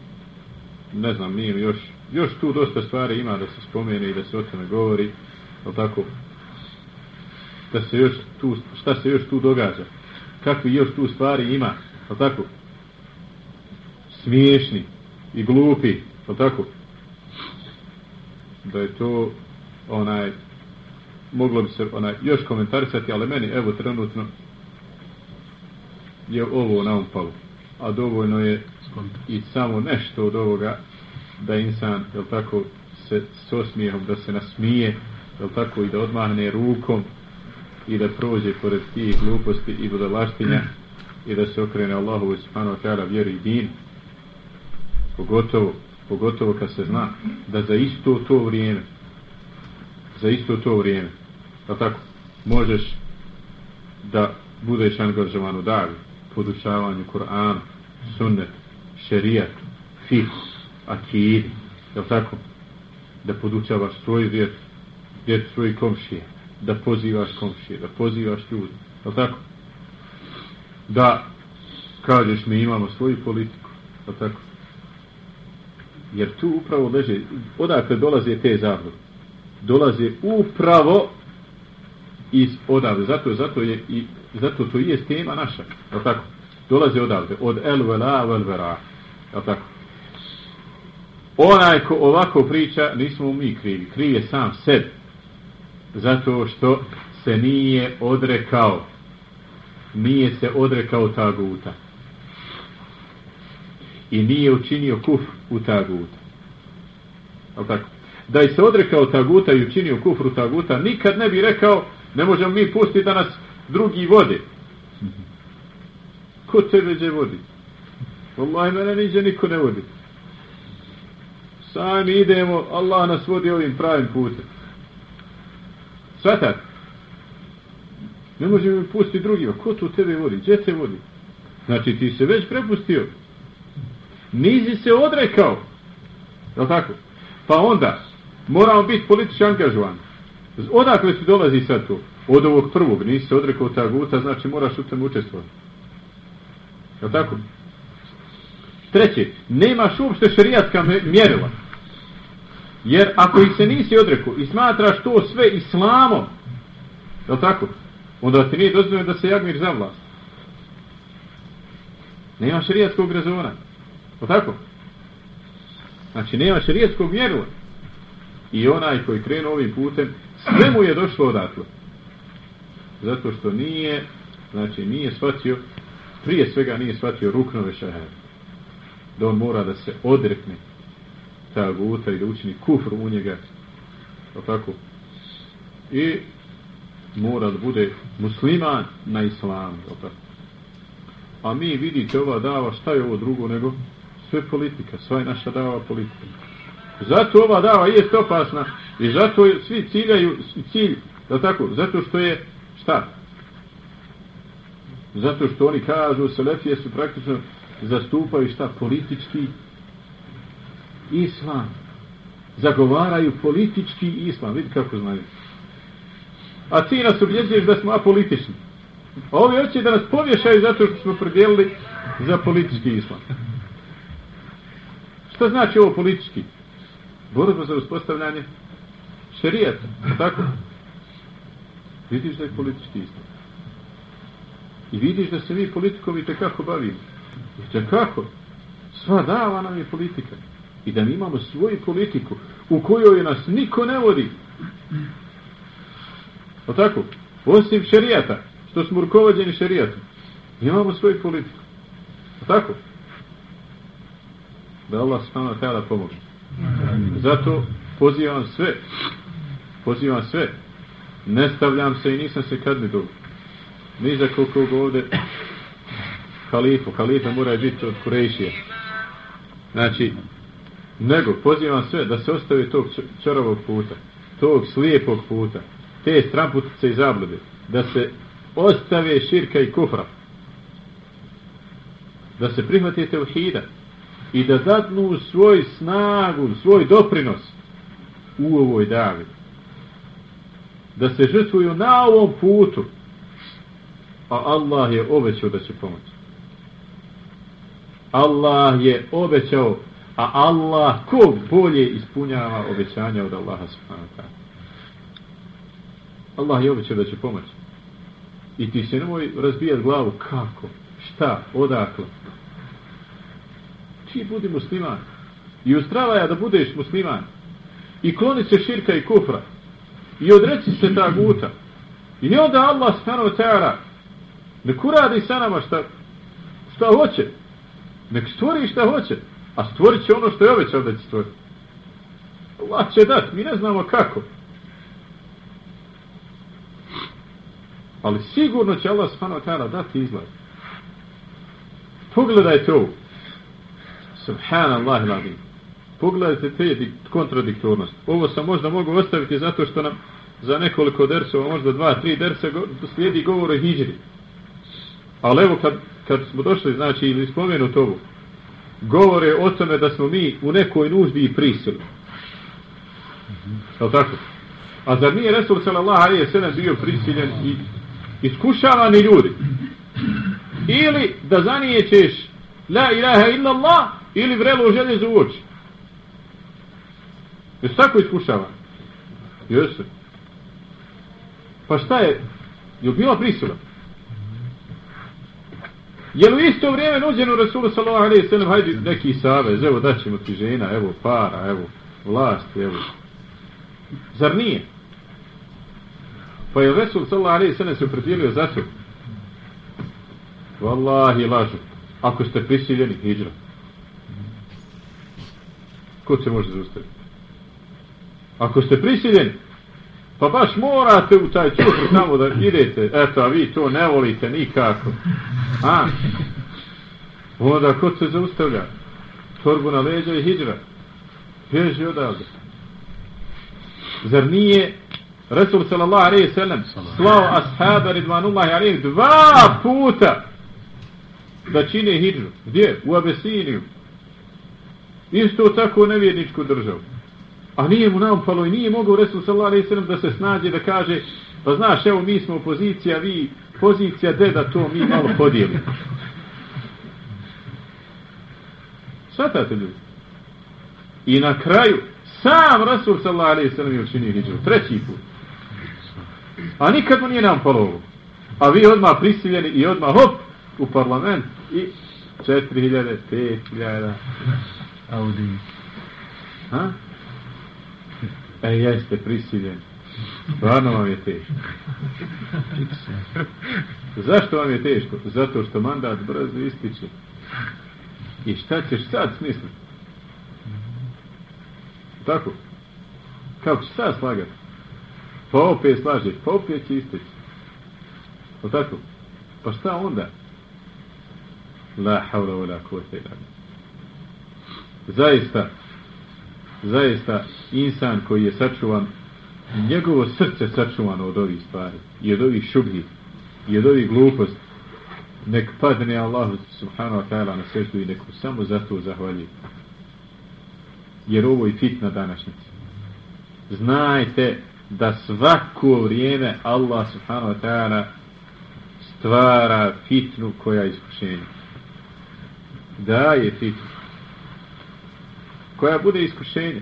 ne znam, nije još, još tu dosta stvari ima da se spomene i da se o tome govori, ali tako? Da se još tu, šta se još tu događa? Kakvi još tu stvari ima, ali tako? Smiješni i glupi, ali tako? Da je to onaj moglo bi se onaj još komentarisati, ali meni evo trenutno je ovo na umpalu. A dovoljno je i samo nešto od ovoga da insan, jel tako, se s osmijehom, da se nasmije, jel tako, i da odmahne rukom i da prođe pored tih gluposti i budalaštinja i da se okrene Allahu i subhanahu wa ta'ala vjeri i din. Pogotovo pogotovo kad se zna da za isto to vrijeme za isto to vrijeme pa tako možeš da budeš angažovan u davi podučavanju Kur'ana sunnet, šerijat fih, akid je tako da podučavaš svoj vjet vjet svoj komšije da pozivaš komšije da pozivaš ljudi je tako da kažeš mi imamo svoju politiku je tako jer tu upravo leže odakle dolaze te zavode dolaze upravo iz odavde. Zato, zato je i zato to je tema naša. Je tako? Dolaze odavde. Od el vela vel vera. Je tako? Onaj ko ovako priča, nismo mi krivi. Kriv je sam sed. Zato što se nije odrekao. Nije se odrekao taguta. I nije učinio kuf u taguta. Je tako? da je se odrekao taguta i učinio kufru taguta, nikad ne bi rekao, ne možemo mi pustiti da nas drugi vode. Ko tebe će voditi? Allah mene niđe niko ne vodi. Sami idemo, Allah nas vodi ovim pravim putem. Svatak. Ne možemo mi pustiti drugima. Ko tu tebe vodi? Gdje te vodi? Znači ti se već prepustio. Nizi se odrekao. Je tako? Pa onda, moramo biti politički angažovani. Odakle ti dolazi sad to? Od ovog prvog, nisi se odrekao taguta, znači moraš u tem učestvovati. Je tako? Treće, nemaš uopšte šerijatska mjerila. Jer ako ih se nisi odrekao i smatraš to sve islamom, je tako? Onda ti nije dozvoljeno da se jagmir za vlast. Nema šerijatskog rezona. Je tako? Znači, nema šerijatskog mjerila. I onaj koji krenu ovim putem, sve mu je došlo odatle. Zato što nije, znači, nije shvatio, prije svega nije shvatio ruknove šahada. Da on mora da se odrekne taguta i da učini kufr u njega. O tako? I mora da bude musliman na islamu. O tako? A mi vidite ova dava, šta je ovo drugo nego sve politika, sva je naša dava politika. Zato ova dava je opasna i zato svi ciljaju cilj, da tako, zato što je šta? Zato što oni kažu, selefije su praktično zastupaju šta? Politički islam. Zagovaraju politički islam. Vidi kako znaju. A ti nas ubjeđuješ da smo apolitični. A ovi hoće da nas povješaju zato što smo predijelili za politički islam. Šta znači ovo politički? Borba za uspostavljanje šerijata. Tako? Vidiš da je politički islam. I vidiš da se mi politikom i tekako bavimo. I tekako. Sva dava nam je politika. I da mi imamo svoju politiku u kojoj nas niko ne vodi. O tako? Osim šerijata. Što smo rukovodjeni šerijatom. Imamo svoju politiku. O tako? Da Allah s tada pomoći. Zato pozivam sve. Pozivam sve. Ne stavljam se i nisam se kad mi dobro. Ni za koliko ovde halifu. Halifa mora biti od Kurejšije. Znači, nego pozivam sve da se ostave tog čarovog puta. Tog slijepog puta. Te stramputice i zablude. Da se ostave širka i kufra. Da se prihvatite u hida i da dadnu svoj snagu, svoj doprinos u ovoj davi. Da se žrtvuju na ovom putu, a Allah je obećao da će pomoći. Allah je obećao, a Allah ko bolje ispunjava obećanja od Allaha subhanahu wa Allah je obećao da će pomoći. I ti se nemoj razbijati glavu kako, šta, odakle, ti budi musliman. I ustravaja da budeš musliman. I kloni se širka i kufra. I odreci se ta guta. I onda Allah stano teara. Nek uradi sa nama šta, šta hoće. Nek stvori šta hoće. A stvorit će ono što je obećao da će stvoriti. Allah će dat. Mi ne znamo kako. Ali sigurno će Allah subhanahu wa ta'ala dati izlaz. Pogledajte ovo. Subhanallah iladim. Pogledajte te kontradiktornost. Ovo sam možda mogu ostaviti zato što nam za nekoliko dersova, možda dva, tri dersa slijedi govor o hijđri. Ali evo kad, kad smo došli, znači, ili spomenut ovo, govore o tome da smo mi u nekoj nuždi i prisili. Je tako? A zar nije Resul sallallahu alaihi sallam bio prisiljen i iskušavani ljudi? Ili da zanijećeš la ilaha illa Allah ili vrelo željezo u oči. Jesu tako iskušavan? Jesu. Pa šta je? Je bila prisila? Je li u isto vrijeme nuđeno Rasulu sallallahu alejhi ve sellem hajde neki savez, evo daćemo ti žena, evo para, evo vlast, evo. Zar nije? Pa je Rasul sallallahu alejhi ve sellem se predijelio za to. Wallahi lažu. Ako ste prisiljeni, hidžra. Ko se može zaustaviti? Ako ste prisiljeni, pa baš morate u taj čufr tamo da idete, eto, a vi to ne volite nikako. A? Onda ko se zaustavlja? Torbu na leđa i hijđra. Bježi odavde. Zar nije Resul sallallahu alaihi sallam slao ashaba ridvanullahi alaihi dva puta da čine hijđru. Gdje? U Abesiniju. Isto tako nevjerničku državu. A nije mu naumpalo i nije mogao Resul sallallahu alaihi sallam da se snađe da kaže pa znaš evo mi smo opozicija vi pozicija de da to mi malo podijelimo. Svatate ljudi. I na kraju sam Rasul sallallahu alaihi sallam je učinio hijđu. Treći put. A nikad mu nije nam polovo. A vi odmah prisiljeni i odmah hop u parlament i 4000, 5000 Audi. Ha? E, jeste prisiljen. Stvarno vam je teško. Zašto vam je teško? Zato što mandat brzo ističe. I šta ćeš sad smisliti? Tako? Kako ćeš sad slagati? Pa opet slažeš, pa opet će isteći. O tako? Pa šta onda? La havla wa la kuvata ila Zaista, zaista insan koji je sačuvan, njegovo srce sačuvano od ovih stvari i od ovih šubhi i od ovih gluposti, nek padne Allah subhanahu wa ta'ala na svetu i neku samo za to zahvalji. Jer ovo je fitna današnjica. Znajte da svako vrijeme Allah subhanahu wa ta'ala stvara fitnu koja je iskušenja. Da je fitnu. Koja bude iskušenje.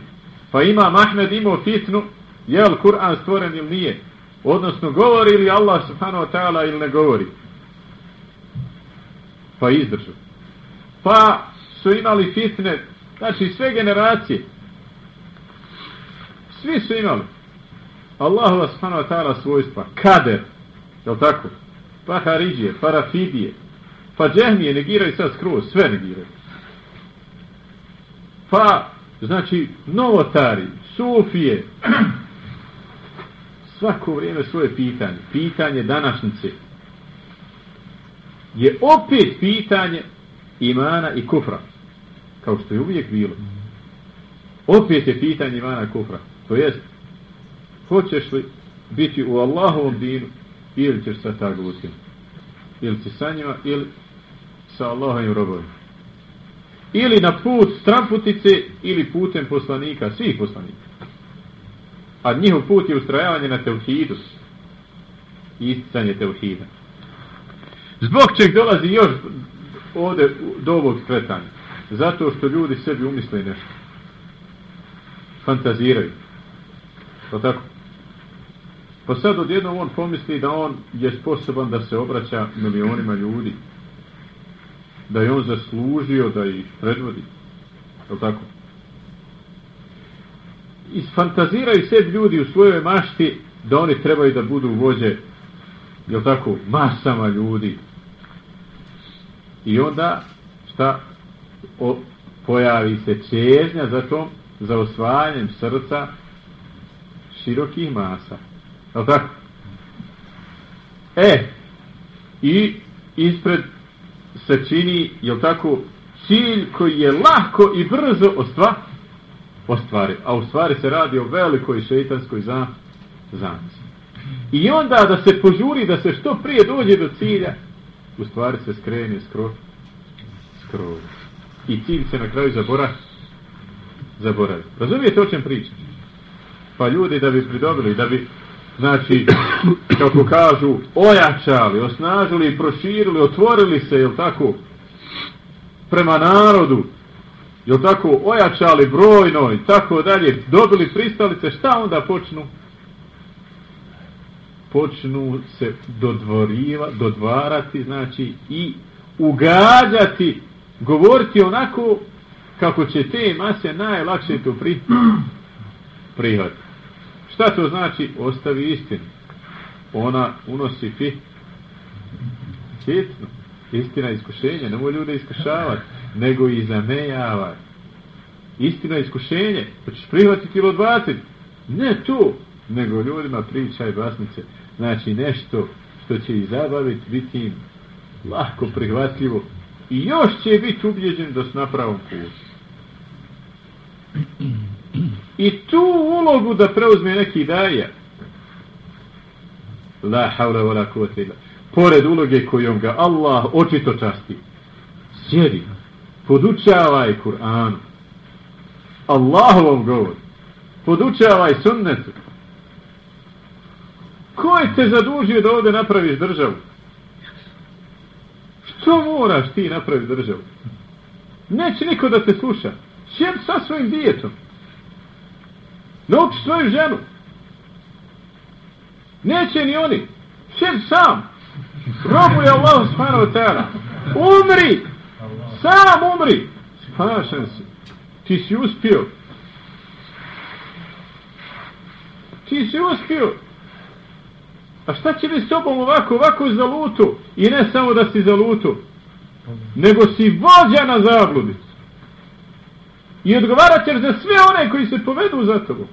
Pa ima Mahmed imao fitnu, je li Kur'an stvoren ili nije? Odnosno, govori li Allah subhanahu wa ta'ala ili ne govori? Pa izdržu. Pa su imali fitne, znači sve generacije. Svi su imali. Allahu subhanahu wa ta'ala svojstva. Kader. Je li tako? Pa Haridije, pa Rafidije. Pa Džehmije negiraju sad skroz. Sve negiraju. Pa, znači, novotari, sufije. Svako vrijeme svoje pitanje. Pitanje današnjice. Je opet pitanje imana i kufra. Kao što je uvijek bilo. Opet je pitanje imana i kufra. To jest, hoćeš li biti u Allahovom dinu ili ćeš sa tagutim ili ti sa njima ili sa Allahovim robovima ili na put stramputice ili putem poslanika svih poslanika. A njihov put je ustrajavanje na teuhidu i isticanje teuhida zbog čeg dolazi još ovde do ovog skretanja? Zato što ljudi sebi umisle nešto. Fantaziraju. To tako? Pa sad odjednom on pomisli da on je sposoban da se obraća milionima ljudi. Da je on zaslužio da ih predvodi. Je tako? Isfantaziraju sebi ljudi u svojoj mašti da oni trebaju da budu vođe je tako? Masama ljudi. I onda šta? O, pojavi se čežnja za tom, za osvajanjem srca širokih masa. Je tako? E, i ispred se čini, je tako, cilj koji je lahko i brzo ostva, ostvari. A u stvari se radi o velikoj šeitanskoj za, zamci. I onda da se požuri, da se što prije dođe do cilja, u stvari se skrene skro, skro. I cilj se na kraju zabora, zaboravi. Razumijete o čem pričam? Pa ljudi da bi pridobili, da bi znači, kako kažu, ojačali, osnažili, proširili, otvorili se, jel tako, prema narodu, jel tako, ojačali brojno i tako dalje, dobili pristalice, šta onda počnu? Počnu se dodvoriva, dodvarati, znači, i ugađati, govoriti onako kako će te mase najlakše to pri, prihvatiti. Šta to znači? Ostavi istinu. Ona unosi fi. fitnu. Istina je iskušenje. Nemoj ljude iskušavati. Nego i zamejavati. Istina je iskušenje. Hoćeš prihvatiti ili odbaciti? Ne tu. Nego ljudima pričaj basnice. Znači nešto što će ih zabaviti, biti im lahko prihvatljivo. I još će biti ubjeđen da su na pravom putu. I tu ulogu da preuzme neki daje. La havla vola kuvata illa. Pored uloge kojom ga Allah očito časti. Sjedi. Podučavaj Kur'an. Allahovom govor. Podučavaj sunnetu. Ko je te zadužio da ovdje napraviš državu? Što moraš ti napraviti državu? Neće niko da te sluša. Šem sa svojim dijetom. Nauči svoju ženu. Neće ni oni. Sjed sam. Robuj Allah subhanahu wa ta'ala. Umri. Sam umri. Spašan si. Ti si uspio. Ti si uspio. A šta će biti s tobom ovako, ovako zalutu? I ne samo da si zalutu, nego si vođa na zabludicu. I odgovarat ćeš za sve one koji se povedu za tobom.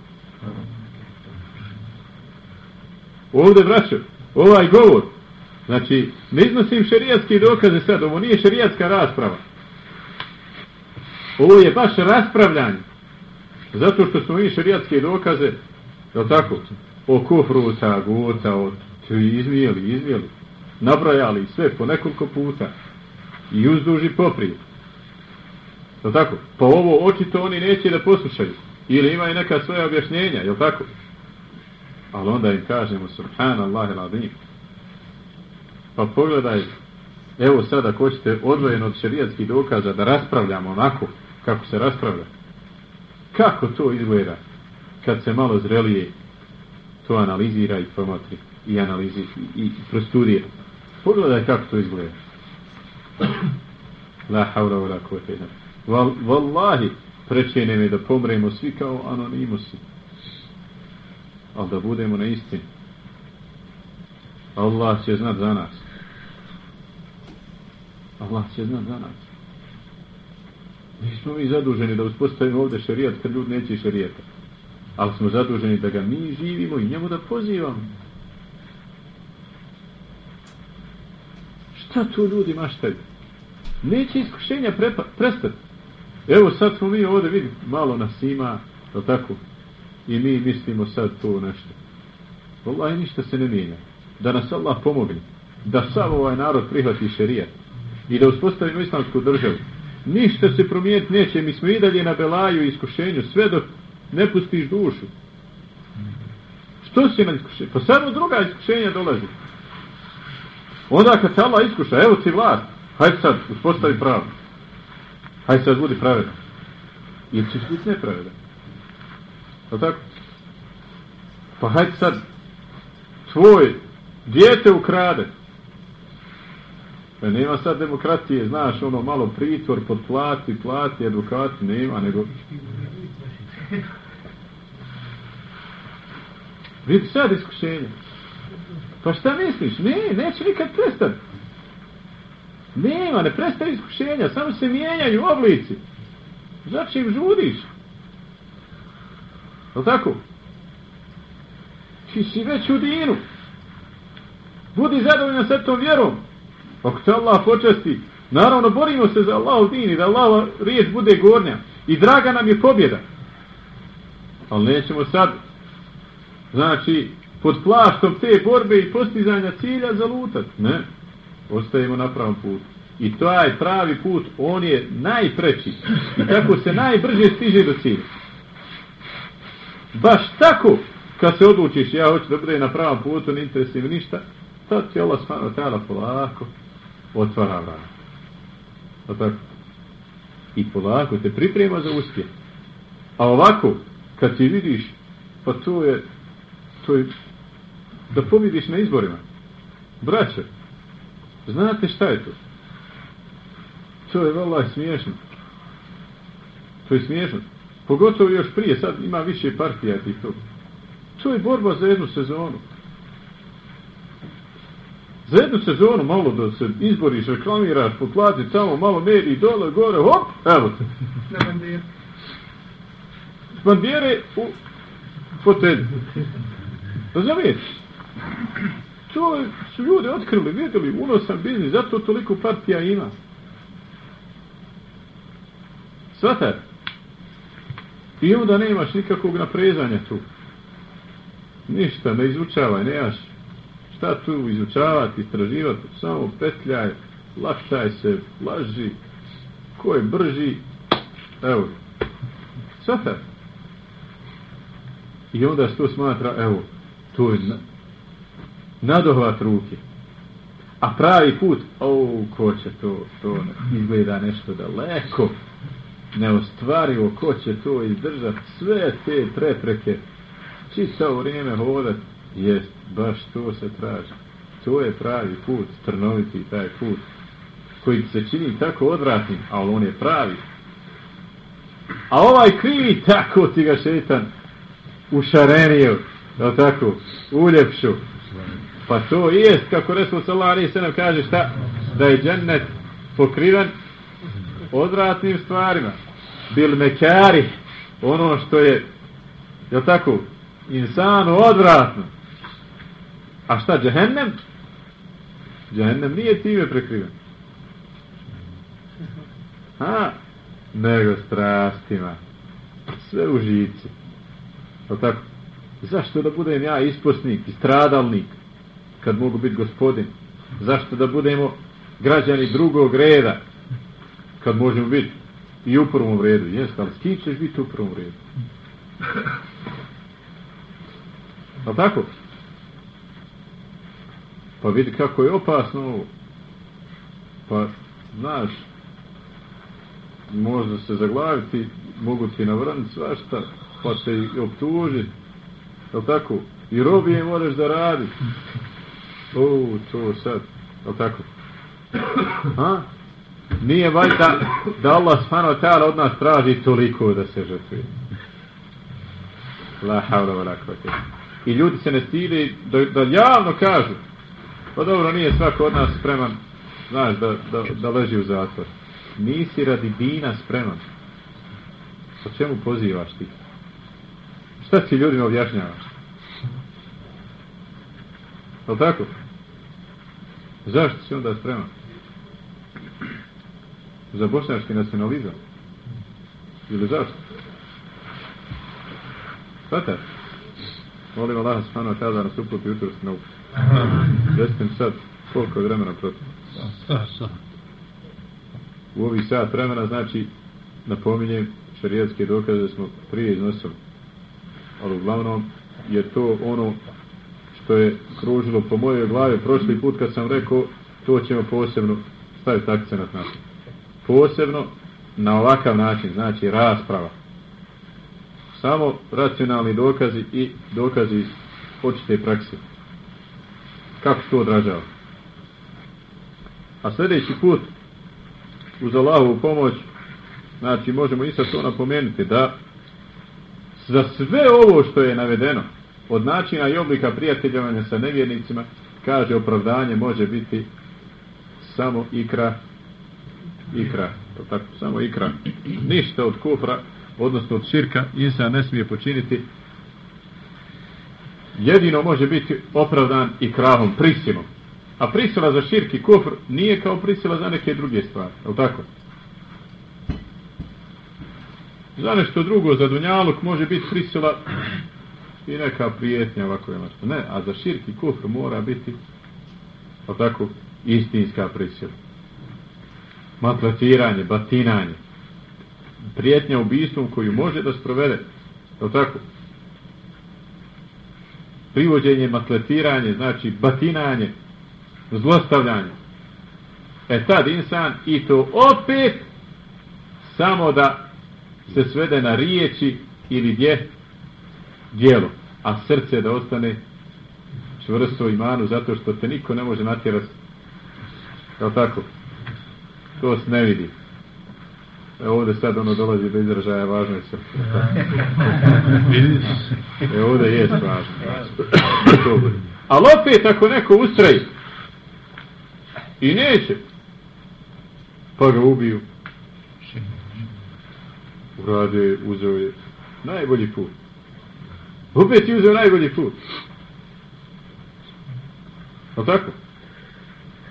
Ovdje, vraćam, ovaj govor, znači, ne iznosim šerijatske dokaze sad, ovo nije šerijatska rasprava. Ovo je baš raspravljanje. Zato što smo mi šerijatske dokaze, je tako, o kufru, taguta, o izmijeli, izmijeli, nabrajali sve po nekoliko puta i uzduži poprije. Jel tako? Pa ovo očito oni neće da poslušaju. Ili imaju neka svoja objašnjenja, je tako? Ali onda im kažemo, subhanallah iladim. Pa pogledaj, evo sad ako hoćete odvojeno od šarijatskih dokaza da raspravljamo onako kako se raspravlja. Kako to izgleda kad se malo zrelije to analizira i promotri i analizi i, i prostudira. Pogledaj kako to izgleda. La haura ula kvote. Val, wallahi, preče ne da pomremo svi kao anonimusi. Ali da budemo na istini. Allah će znat za nas. Allah će znat za nas. Nismo mi zaduženi da uspostavimo ovdje šarijat kad ljudi neće šarijata ali smo zaduženi da ga mi živimo i njemu da pozivamo. Šta tu ljudi maštaju? Neće iskušenja prepa, prestati. Evo sad smo mi ovdje vidimo, malo nas ima, je tako? I mi mislimo sad to nešto. Allah ništa se ne mijenja. Da nas Allah pomogne. Da sav ovaj narod prihvati šerijat. I da uspostavimo islamsku državu. Ništa se promijeniti neće. Mi smo i dalje na belaju i iskušenju. Sve dok ne pustiš dušu. Što si na iskušenju? Pa samo druga iskušenja dolazi. Onda kad se Allah iskuša, evo ti vlast, hajde sad, uspostavi pravo. Hajde sad, budi pravedan. Ili ćeš biti nepravedan? Je tako? Pa hajde sad, tvoj djete ukrade. Pa nema sad demokratije, znaš, ono malo pritvor pod plati, plati, advokati, nema, nego Vidi sad iskušenje. Pa šta misliš? Ne, neće nikad prestati. Nema, ne prestaje iskušenja, samo se mijenjaju oblici. Znači žudiš. Je tako? Ti si već u dinu. Budi zadovoljna sa tom vjerom. Ako te Allah počasti, naravno borimo se za Allah u dini, da Allah riječ bude gornja. I draga nam je pobjeda. Ali nećemo sad znači pod plaštom te borbe i postizanja cilja zalutat. Ne. Ostajemo na pravom putu. I to je pravi put, on je najpreći. I tako se najbrže stiže do cilja. Baš tako, kad se odlučiš, ja hoću da bude na pravom putu, ne interesuje ništa, tad ti Allah smano tada polako otvara vrata. A tako. I polako te priprema za uspjeh. A ovako, kad ti vidiš, pa to je to je da pobjediš na izborima. Braće, znate šta je to? To je vrlo smiješno. To je smiješno. Pogotovo još prije, sad ima više partija tih to. To je borba za jednu sezonu. Za jednu sezonu malo da se izboriš, reklamiraš, poplati tamo, malo mediji, dole, gore, hop, evo te. Na bandire. Bandire u fotelju. Razumiješ? To su ljudi otkrili, vidjeli, unosan biznis, zato toliko partija ima. Svatar. I onda nemaš nikakvog naprezanja tu. Ništa, ne izučavaj, nemaš šta tu izučavati, istraživati, samo petljaj, lakšaj se, laži, ko je brži, evo. Svatar. I onda se to smatra, evo, to je na, nadohvat ruke. A pravi put, o, ko će to, to izgleda nešto daleko, neostvarivo, ko će to izdržati, sve te prepreke, čito vrijeme hodat, jest, baš to se traži. To je pravi put, trnoviti taj put, koji se čini tako odvratnim, ali on je pravi. A ovaj krivi, tako ti ga šetan ušarenio, je tako, uljepšu. Pa to jest, kako Resul sallallahu alaihi sallam kaže šta? Da je džennet pokriven odvratnim stvarima. Bil mekari, ono što je, je tako, insanu odvratno. A šta, džehennem? Džehennem nije time prekriven. Ha, nego strastima. Sve u žici. Je tako? Zašto da budem ja isposnik i stradalnik? Kad mogu biti gospodin? Zašto da budemo građani drugog reda kad možemo biti i u prvom redu? Jes, ali s kim ćeš biti u prvom redu? Ali tako? Pa vidi kako je opasno ovo. Pa, znaš, možda se zaglaviti, mogu ti navrniti svašta, pa te i optužiti. Je tako? I robije moraš da radi. O, to sad, je tako? Ha? Nije valjda da Allah subhanahu wa ta'ala od nas traži toliko da se žrtvuje. La havla wa. I ljudi se ne stili da, da javno kažu pa dobro, nije svako od nas spreman znaš, da, da, da leži u zatvor. Nisi radi dina spreman. O čemu pozivaš ti? Šta ti ljudima objašnjavaš? Je tako? Zašto si onda spreman? Za bošnjački nacionalizam? Ili zašto? Svataš? Molim Allah subhanahu wa ta'ala da nas uputi jutro s nauku. Jeste mi sad, koliko je vremena protiv? U ovih sat vremena, znači, napominjem šarijetske dokaze smo prije iznosili. Ali uglavnom je to ono što je kružilo po mojoj glavi prošli put kad sam rekao to ćemo posebno staviti akcenat na to. Posebno na ovakav način, znači rasprava. Samo racionalni dokazi i dokazi iz očite prakse. Kako to odražava? A sljedeći put uz Allahovu pomoć znači možemo i sad to napomenuti da za sve ovo što je navedeno od načina i oblika prijateljevanja sa nevjernicima, kaže opravdanje može biti samo ikra, ikra, to tako, samo ikra. Ništa od kufra, odnosno od širka, insan ne smije počiniti. Jedino može biti opravdan i krahom, prisilom. A prisila za širki kufr nije kao prisila za neke druge stvari, je tako? Za nešto drugo, za dunjaluk, može biti prisila i neka prijetnja ovako je nešto. Ne, a za širk i kufr mora biti o tako istinska prisila. Matlatiranje, batinanje. Prijetnja ubistvom koju može da sprovede. O tako. Privođenje, matlatiranje, znači batinanje, zlostavljanje. E tad insan i to opet samo da se svede na riječi ili gdje dijelo, a srce da ostane čvrsto imanu zato što te niko ne može natjerati. Kao tako? To se ne vidi. E ovdje sad ono dolazi do izražaja važno je srce e ovdje je važno ali opet ako neko ustraji i neće pa ga ubiju. Urade uzeo je najbolji put Opet je uzeo najbolji put. O tako?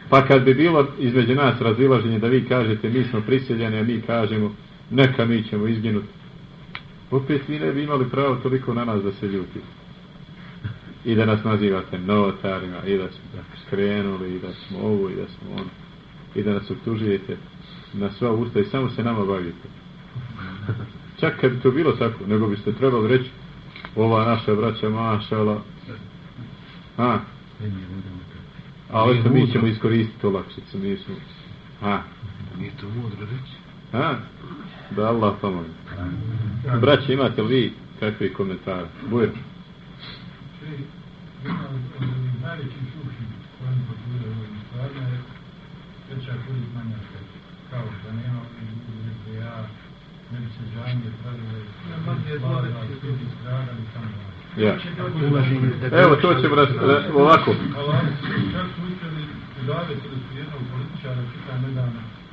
Pa kad bi bilo između nas razilaženje da vi kažete mi smo prisiljeni, a mi kažemo neka mi ćemo izginuti. Opet vi ne bi imali pravo toliko na nas da se ljuti. I da nas nazivate novotarima, i da smo skrenuli, i da smo ovo, i da smo ono. I da nas obtužujete na sva usta i samo se nama bavite. Čak kad bi to bilo tako, nego biste trebali reći ova naša braća mašala. Ha? A ovo što mi ćemo iskoristiti olakšicu, mi smo... Ha? Nije to mudro reći. Ha? Da Allah pomoći. Braće, imate li vi kakve komentare? Bujer. Najveći suši koji podbuje ovim stvarima je veća korist manja. Kao da nema gdje ja Ja. Evo, to ćemo raz, ovako.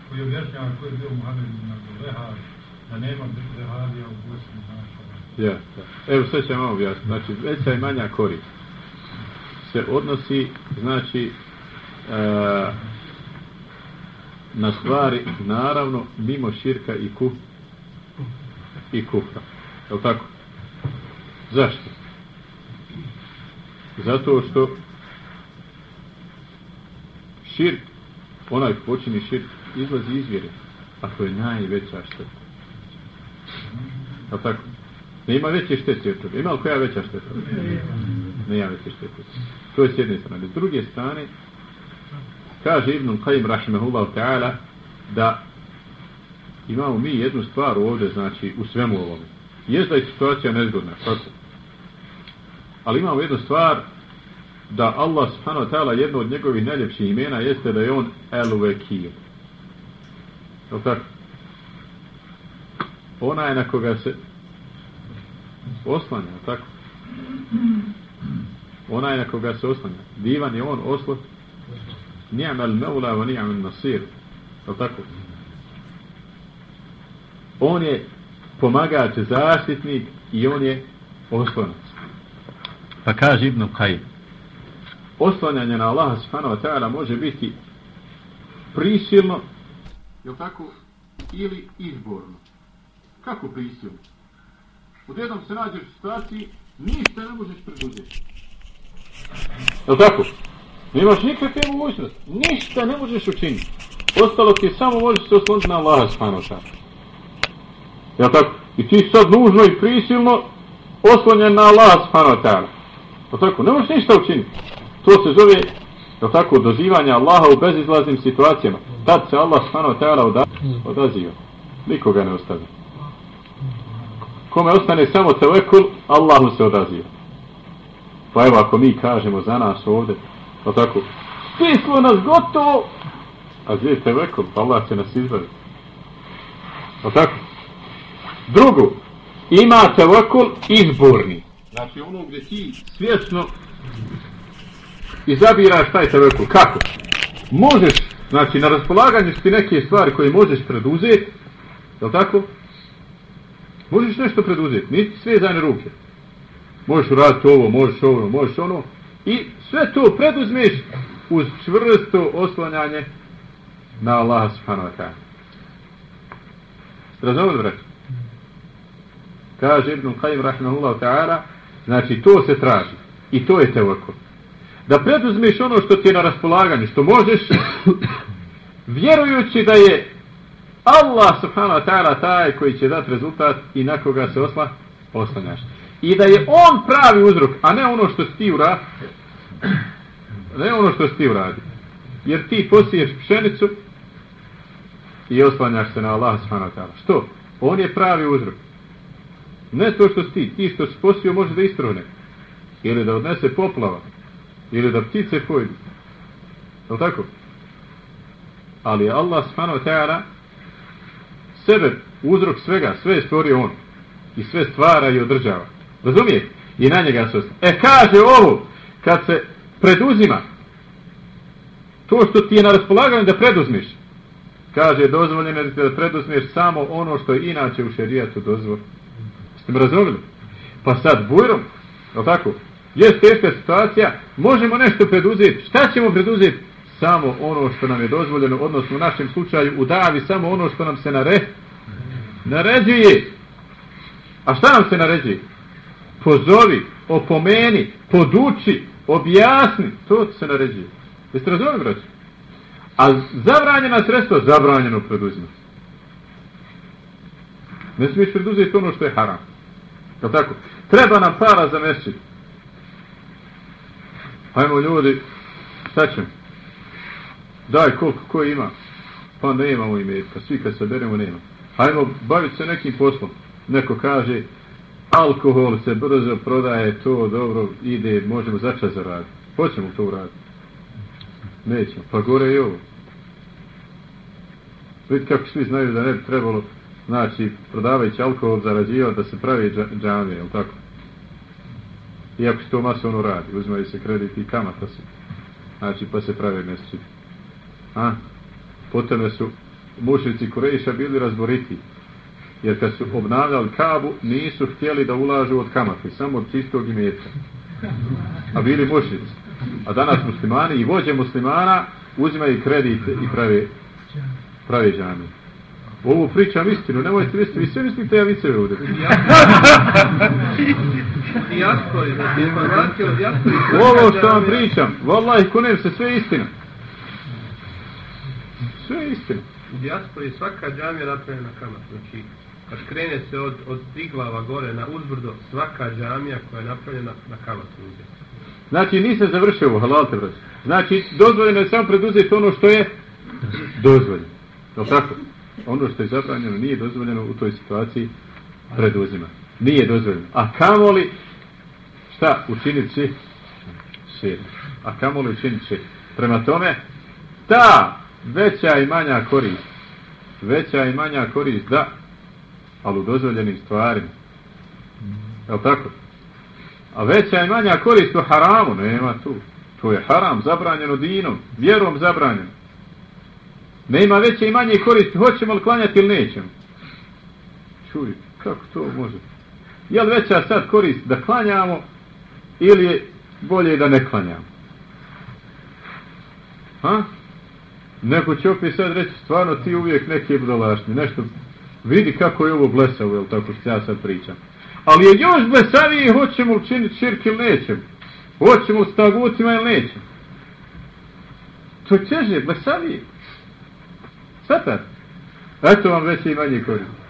Koji objašnjava ko je bio Muhammed na Lehar, da nema Leharija u Bosni, znaš. Ja. Evo, sve ćemo vam objasniti. Znači, veća i manja korist se odnosi, znači, e, na stvari, naravno, mimo širka i ku i kufra. Je li tako? Zašto? Zato što širk, onaj počini širk, izlazi iz vjere, a to je najveća šteta. Je tako? Ne ima veće štete od toga. Ima li koja veća šteta? Ne ima veće štete. To je s jedne strane. S druge strane, kaže Ibn Qajim Rahimahullah ta'ala da imamo mi jednu stvar ovdje, znači, u svemu ovome. Jest da je situacija nezgodna, tako? Ali imamo jednu stvar da Allah subhanahu wa ta'ala jedno od njegovih najljepših imena jeste da je on El Vekil. Je tako? Ona je na koga se oslanja, tako? Ona je na koga se oslanja. Divan je on oslot. Ni'mal mevla wa ni'mal nasir. Je tako? On je pomagač, zaštitnik i on je oslonac. Pa kaže Ibn Kajim. oslanjanje na Allaha subhanahu wa ta'ala može biti prisilno, je tako, ili izborno. Kako prisilno? Odjednom se nađeš u situaciji, ništa ne možeš preduzeti. Je tako? Nemaš nikakve mogućnosti. Ništa ne možeš učiniti. Ostalo ti samo možeš se osloniti na Allaha subhanahu wa ta'ala. Ja tako? I ti sad nužno i prisilno oslonjen na Allah subhanahu wa ta'ala. Je tako? Ne možeš ništa učiniti. To se zove, je tako, dozivanje Allaha u bezizlaznim situacijama. Tad se Allah subhanahu wa ta'ala odaziva. Nikoga ne ostavlja. Kome ostane samo tevekul, Allahu se odaziva. Pa evo ako mi kažemo za nas ovdje, pa tako, stislo nas gotovo, a gdje je tevekul, pa Allah će nas izbaviti. Pa tako. Drugo, ima tevekul izborni. Znači ono gdje ti svjesno izabiraš taj tevekul. Kako? Možeš, znači na raspolaganju ti neke stvari koje možeš preduzeti, je tako? Možeš nešto preduzeti, niti sve zajne ruke. Možeš uraditi ovo, možeš ovo, možeš ono. I sve to preduzmeš uz čvrsto oslanjanje na Allah subhanahu wa ta'ala. Braći? Kaže Ibn Qajim rahimahullahu ta'ala, znači to se traži. I to je tevakul. Da preduzmeš ono što ti je na raspolaganju, što možeš, vjerujući da je Allah subhanahu wa ta'ala taj koji će dati rezultat i na koga se osla, oslanjaš. I da je on pravi uzrok, a ne ono što ti uradi. Ne ono što ti uradi. Jer ti posiješ pšenicu i oslanjaš se na Allah subhanahu wa ta'ala. Što? On je pravi uzrok. Ne to što ti, ti što si posio može da istrone. Ili da odnese poplava. Ili da ptice pojedu. Je tako? Ali Allah subhanahu wa ta'ala sebe uzrok svega, sve je stvorio on. I sve stvara i održava. Razumije? I na njega se ostaje. E kaže ovo, kad se preduzima, to što ti je na raspolaganju da preduzmiš, kaže dozvoljeno je da preduzmiš samo ono što je inače u šerijatu dozvoljeno. Ste razumili? Pa sad, bujrom, je tako? Jest teška situacija, možemo nešto preduzeti. Šta ćemo preduzeti? Samo ono što nam je dozvoljeno, odnosno u našem slučaju u davi, samo ono što nam se nare, naređuje. A šta nam se naređuje? Pozovi, opomeni, poduči, objasni. To se naređuje. Jeste razumili, braći? A zabranjena sredstva, zabranjeno preduzimati. Ne smiješ preduzeti ono što je haram. Jel tako? Treba nam para za mesčit. Hajmo ljudi, šta ćemo? Daj koliko ko ima. Pa ne imamo imetka, pa svi kad se beremo nema. Hajmo baviti se nekim poslom. Neko kaže, alkohol se brzo prodaje, to dobro ide, možemo začas zaraditi. Hoćemo to uraditi. Nećemo. Pa gore i ovo. Vidite kako svi znaju da ne bi trebalo, znači, prodavajući alkohol zarađivao da se pravi džamije, jel tako? Iako se to masovno radi, uzmaju se kredit i kamata se. Znači, pa se pravi mjeseci. A? Potom su mušnici Kureša bili razboriti. Jer kad su obnavljali kabu, nisu htjeli da ulažu od kamate, samo od čistog imetka. A bili mušnici. A danas muslimani i vođe muslimana uzimaju kredite i prave, prave džamije. Ovo pričam istinu, nemojte misliti, vi sve mislite ja vice ovdje. Ovo što vam pričam, vallaj, kunem se, sve istina. Sve istina. U dijaspori svaka džamija napravljena na kamat. Znači, kad krene se od, od Triglava gore na uzbrdo, svaka džamija koja je napravljena na kamat. Znači, nisam završio ovo, halal te. Znači, dozvoljeno je samo preduzeti ono što je dozvoljeno. Je li tako? Ono što je zabranjeno nije dozvoljeno u toj situaciji preduzima. Nije dozvoljeno. A kamoli, šta učiniti će? Šir. A kamoli učiniti? Prema tome, ta veća i manja korist, veća i manja korist, da, ali u dozvoljenim stvarima. Je li tako? A veća i manja korist u haramu, nema tu. To je haram, zabranjeno dinom, vjerom zabranjeno. Nema veće i manje koristi, hoćemo li klanjati ili nećemo? Čuj, kako to može? Je li veća sad korist da klanjamo ili je bolje da ne klanjamo? Ha? Neko će opet sad reći, stvarno ti uvijek neke budalašni, nešto, vidi kako je ovo blesavo, jel tako što ja sad pričam. Ali je još blesavije, hoćemo učiniti širk ili nećemo? Hoćemo s tagucima ili nećemo? To je teže, blesavije. Svetar. Eto vam veće i manje korist.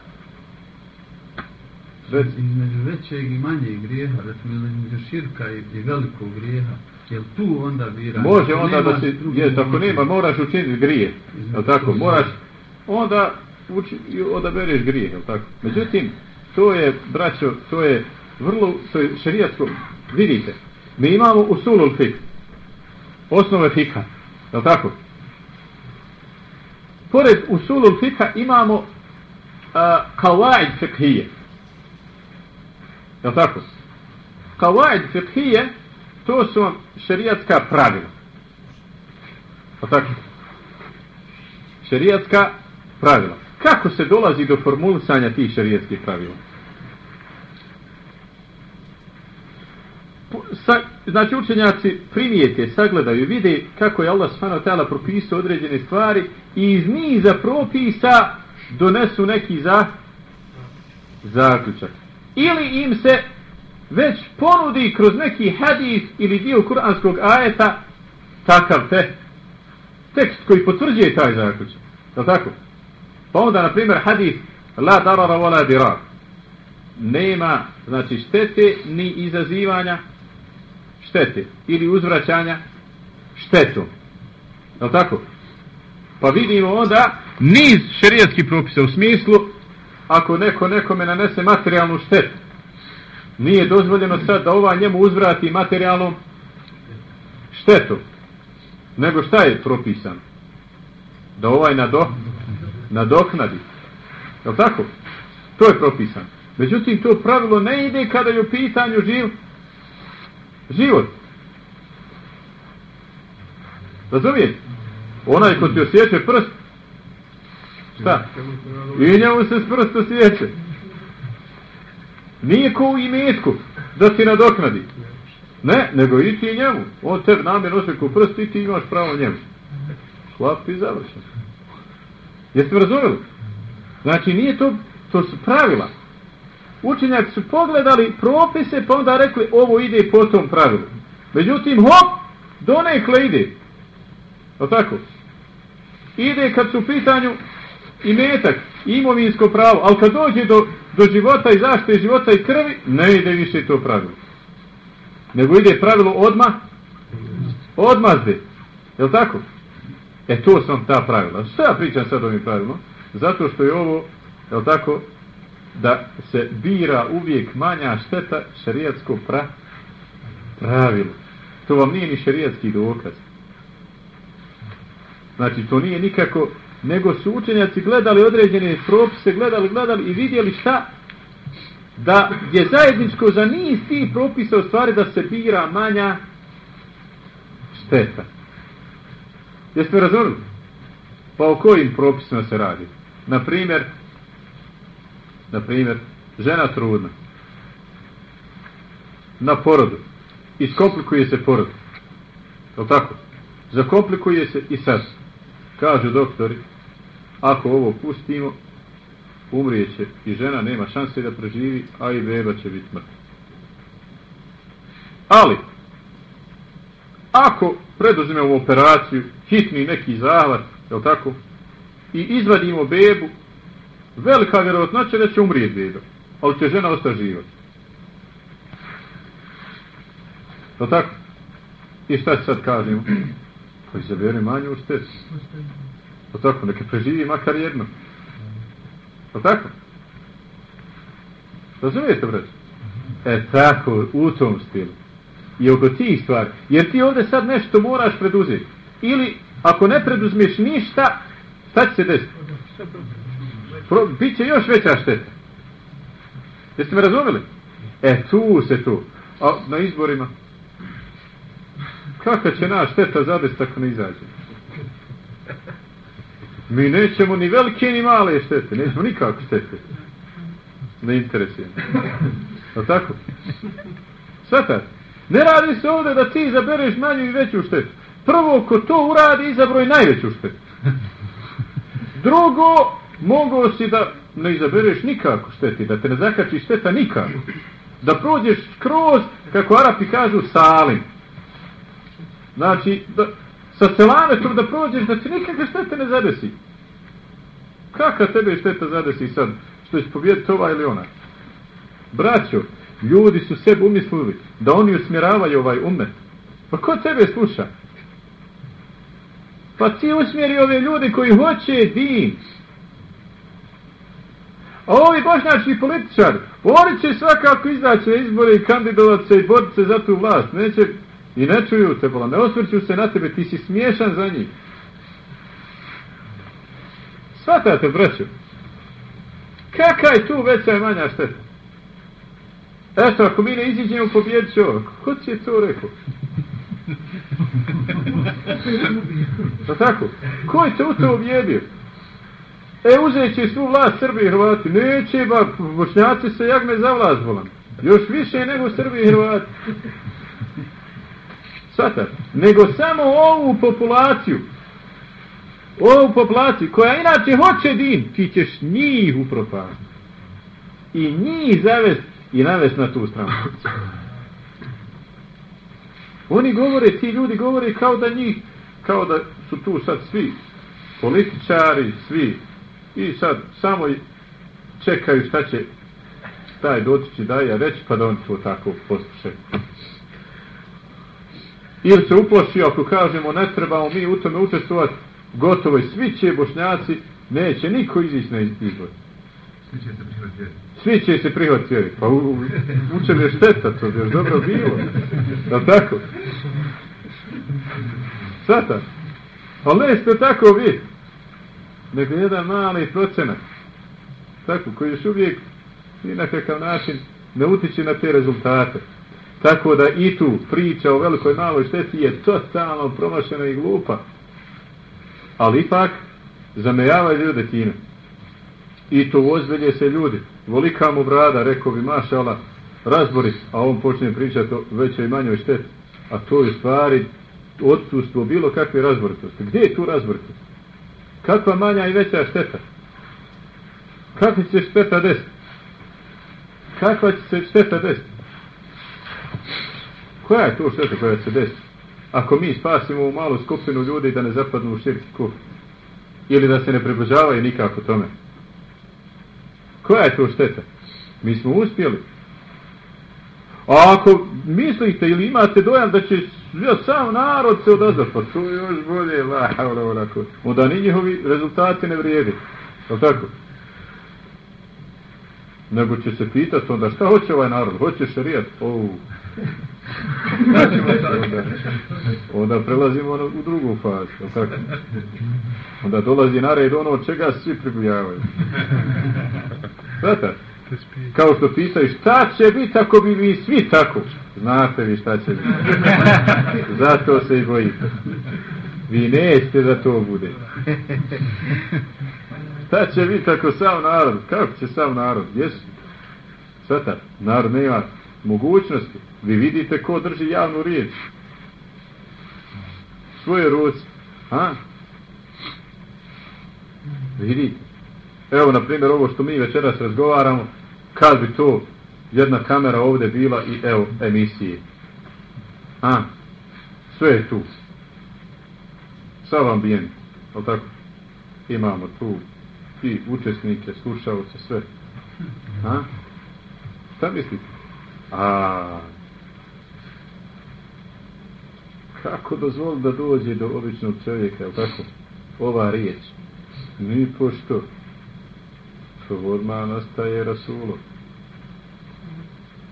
Reci. Između većeg i manjeg grijeha, recimo između širka i, i velikog grijeha, jel tu onda bira? Može onda da se, je, ako nema, moraš učiniti grije. Jel tako? Moraš, onda uči, odabereš grije, jel tako? Međutim, to je, braćo, to je vrlo, to je šarijatsko, vidite, mi imamo usulul fik, osnove fika, jel tako? Pored usulul fika imamo uh, kawaid fikhije. Je tako? Kawaid fikhije to su šerijatska pravila. Je tako? Šerijatska pravila. Kako se dolazi do formulisanja tih šerijatskih pravila? Sa, znači učenjaci primijete, sagledaju, vide kako je Allah subhanahu tela propisao određene stvari i iz niza propisa donesu neki za zaključak. Ili im se već ponudi kroz neki hadis ili dio kuranskog ajeta takav te tekst koji potvrđuje taj zaključak. Je tako? Pa onda, na primjer, hadis la darara wala dirar. Nema, znači, štete ni izazivanja štete ili uzvraćanja štetu. Je tako? Pa vidimo onda niz šerijetskih propisa u smislu ako neko nekome nanese materijalnu štetu nije dozvoljeno sad da ova njemu uzvrati materijalnom štetu nego šta je propisan da ovaj nado, nadoknadi je tako? to je propisan međutim to pravilo ne ide kada je u pitanju živ život. Razumijete? Onaj ko ti osjeće prst, šta? I njemu se s prst osjeće. Nije ko u imetku da ti nadoknadi. Ne, nego i ti njemu. On tebe namjer nosi ko prst i ti imaš pravo njemu. Hlap i završen. Jeste mi? Znači nije to, to su pravila učenjaci su pogledali propise pa onda rekli ovo ide po tom pravilu. Međutim, hop, donekle ide. O tako? Ide kad su u pitanju i metak, imovinsko pravo, ali kad dođe do, do života i zaštite života i krvi, ne ide više to pravilo. Nego ide pravilo odma, odmazde. Je li tako? E to sam ta pravila. Što ja pričam sad ovim pravilom? Zato što je ovo, je li tako, da se bira uvijek manja šteta šarijatsko pra, pravilo. To vam nije ni šarijatski dokaz. Znači, to nije nikako, nego su učenjaci gledali određene propise, gledali, gledali i vidjeli šta? Da je zajedničko za niz tih propisa u stvari da se bira manja šteta. Jeste razumili? Pa o kojim propisima se radi? Na primjer, na primjer, žena trudna, na porodu, iskomplikuje se porod. Je tako? Zakomplikuje se i sad. Kažu doktori, ako ovo pustimo, umrijeće i žena nema šanse da preživi, a i beba će biti mrtva. Ali, ako preduzmemo operaciju, hitni neki zahvat, je tako, i izvadimo bebu, velika vjerovatnoća da će umrijeti dedo, ali će žena ostati život. To tako? I šta sad kažemo? Pa izabere manju štetu. Je tako? Neka preživi makar jedno. Pa tako? Razumijete, brać? E tako, u tom stilu. I oko tih stvari. Jer ti ovdje sad nešto moraš preduzeti. Ili, ako ne preduzmeš ništa, šta će se desiti? Pro, Biće još veća šteta. Jeste me razumeli? E, tu se tu. A na izborima? Kaka će naš šteta zadest ako ne izađe? Mi nećemo ni velike ni male štete. Nećemo nikako štete. Ne interesuje. Je tako? Svetar. Ne radi se ovdje da ti izabereš manju i veću štetu. Prvo, ko to uradi, izabroj najveću štetu. Drugo, mogao si da ne izabereš nikako šteti, da te ne zakači šteta nikako. Da prođeš kroz, kako Arapi kažu, salim. Znači, da, sa selametom da prođeš, da ti nikakve štete ne zadesi. Kaka tebe šteta zadesi sad, što će pobjediti ova ili ona? Braćo, ljudi su sebi umislili da oni usmjeravaju ovaj umet. Pa ko tebe sluša? Pa ti usmjeri ove ljudi koji hoće din. A ovi bošnjački političari, oni će svakako izaći na izbore i kandidovat se i boriti se za tu vlast. Neće, i ne čuju te, bola, ne osvrću se na tebe, ti si smiješan za njih. Svatate, braću. Kaka je tu veća i manja šteta? Eto, ako mi ne iziđemo pobjedit će ovo. Ko ti je to rekao? Pa tako? Ko je te u to objedio? E, uzet će svu vlast Srbi i Hrvati. Neće, ba, bošnjaci se jagme za vlast, volan. Još više nego Srbi i Hrvati. Svatar. Nego samo ovu populaciju. Ovu populaciju, koja inače hoće din, ti ćeš njih upropasti. I njih zavest i navest na tu stranu. Oni govore, ti ljudi govore kao da njih, kao da su tu sad svi političari, svi i sad samo čekaju šta će taj dotići daje reći pa da on to tako posluše. Ili se uploši ako kažemo ne trebamo mi u tome učestvovati gotovo i svi će bošnjaci neće niko izići na izbor. Svi će se prihvatiti Svi će se prihvatiti Pa u, je šteta, to je dobro bilo. Da tako? Sata. Ali ne ste tako vi. Nego jedan mali procenat. Tako, koji još uvijek ni na kakav način ne utiče na te rezultate. Tako da i tu priča o velikoj maloj šteti je totalno promašena i glupa. Ali ipak zamejava ljude time. I to ozbilje se ljudi. Volika mu brada, rekao bi mašala, razbori, a on počne pričati o većoj i manjoj šteti. A to je stvari odsustvo bilo kakve razboritosti. Gdje je tu razboritost? Kakva manja i veća šteta? Kakva će se šteta desiti? Kakva će se šteta desiti? Koja je to šteta koja će se desiti? Ako mi spasimo u malu skupinu ljudi da ne zapadnu u širki kuh. Ili da se ne približavaju nikako tome. Koja je to šteta? Mi smo uspjeli. A ako mislite ili imate dojam da će ja, sam narod se odazvati, pa to je još bolje, la, onako. onda ni njihovi rezultati ne vrijedi. Je tako? Nego će se pitati onda šta hoće ovaj narod? Hoće šarijat? Oh. onda, onda prelazimo u drugu fazu. Je tako? Onda dolazi na red ono od čega svi pribujavaju. Znate? Kao što pitaju šta će biti ako bi vi svi tako? Znate vi šta će biti. Zato se i bojite. Vi nećete da to bude. Šta će biti ako sam narod? Kako će sam narod? Jesu? Sveta, narod nema mogućnosti. Vi vidite ko drži javnu riječ. Svoje ruci. A? Vidite. Evo, na primjer, ovo što mi večeras razgovaramo, kad bi to jedna kamera ovdje bila i evo emisije. A? Sve je tu. Sav ambijent. O tako? Imamo tu i učesnike, slušalce, sve. A? Šta mislite? A kako dozvoli da dođe do običnog čovjeka, je tako? Ova riječ. Ni pošto. To odmah nastaje rasulo.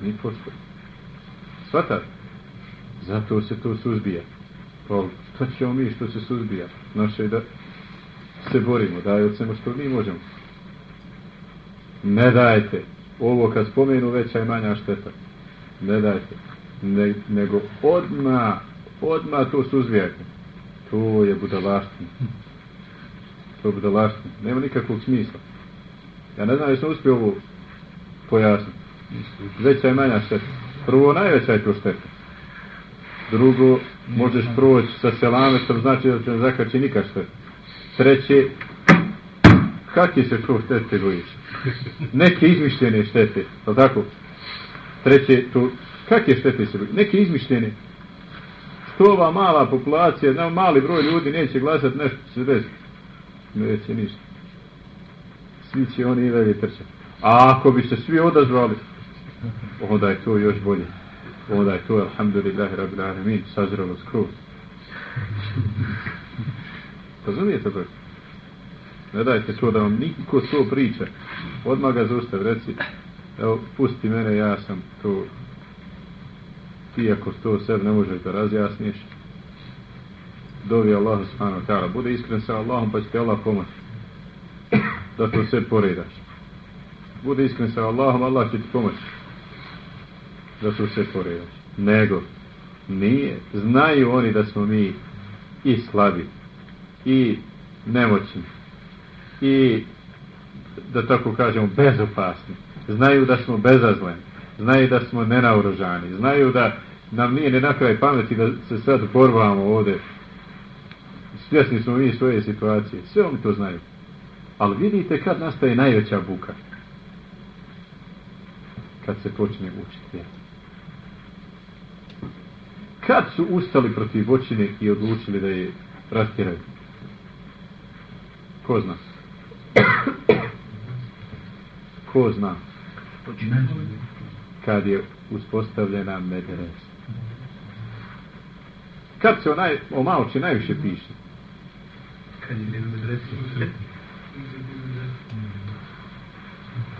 Ni pošto. Svatar? Zato se to suzbija. Pa što ćemo mi što se suzbija? Naše je da se borimo, daj od što mi možemo. Ne dajte. Ovo kad spomenu veća i manja šteta. Ne dajte. Ne, nego odma odma to suzbijajte. To je budalaština. To je budalaština. Nema nikakvog smisla. Ja ne znam jesam uspio ovo pojasniti. Veća i manja šteta. Prvo, najveća je to šteta. Drugo, možeš proći sa selametom, znači da će ne zakači nikad šteta. Treće, kakve se to štete bojiš? Neke izmišljene štete, je tako? Treće, to, kakve štete se bojiš? Neke izmišljene. Što ova mala populacija, na mali broj ljudi neće glasati nešto se desiti? Neće ništa. Svi će oni i dalje trčati. A ako bi se svi odazvali, onda je to još bolje. Onda je to, alhamdulillah, rabbi alamin, sazrelo skroz. Razumijete to? Ne dajte to da vam niko to priča. Odmah ga zustav, reci, evo, pusti mene, ja sam to, ti ako to sebe ne možeš da razjasniš, dovi Allah subhanahu wa ta'ala, bude iskren sa Allahom pa će te Allah pomoći da to sve poredaš. Bude iskren sa Allahom, Allah će ti pomoći da to sve poredaš. Nego, nije, znaju oni da smo mi i slabi, i nemoćni i da tako kažemo bezopasni znaju da smo bezazleni znaju da smo nenaurožani znaju da nam nije ne nakraj pameti da se sad borbamo ovde svjesni smo mi svoje situacije sve oni to znaju ali vidite kad nastaje najveća buka kad se počne učiti kad su ustali protiv voćine i odlučili da je rastiraju Ko zna? Ko zna? Kad je uspostavljena medresa. Kad se onaj, o malči najviše piše? Kad je medres.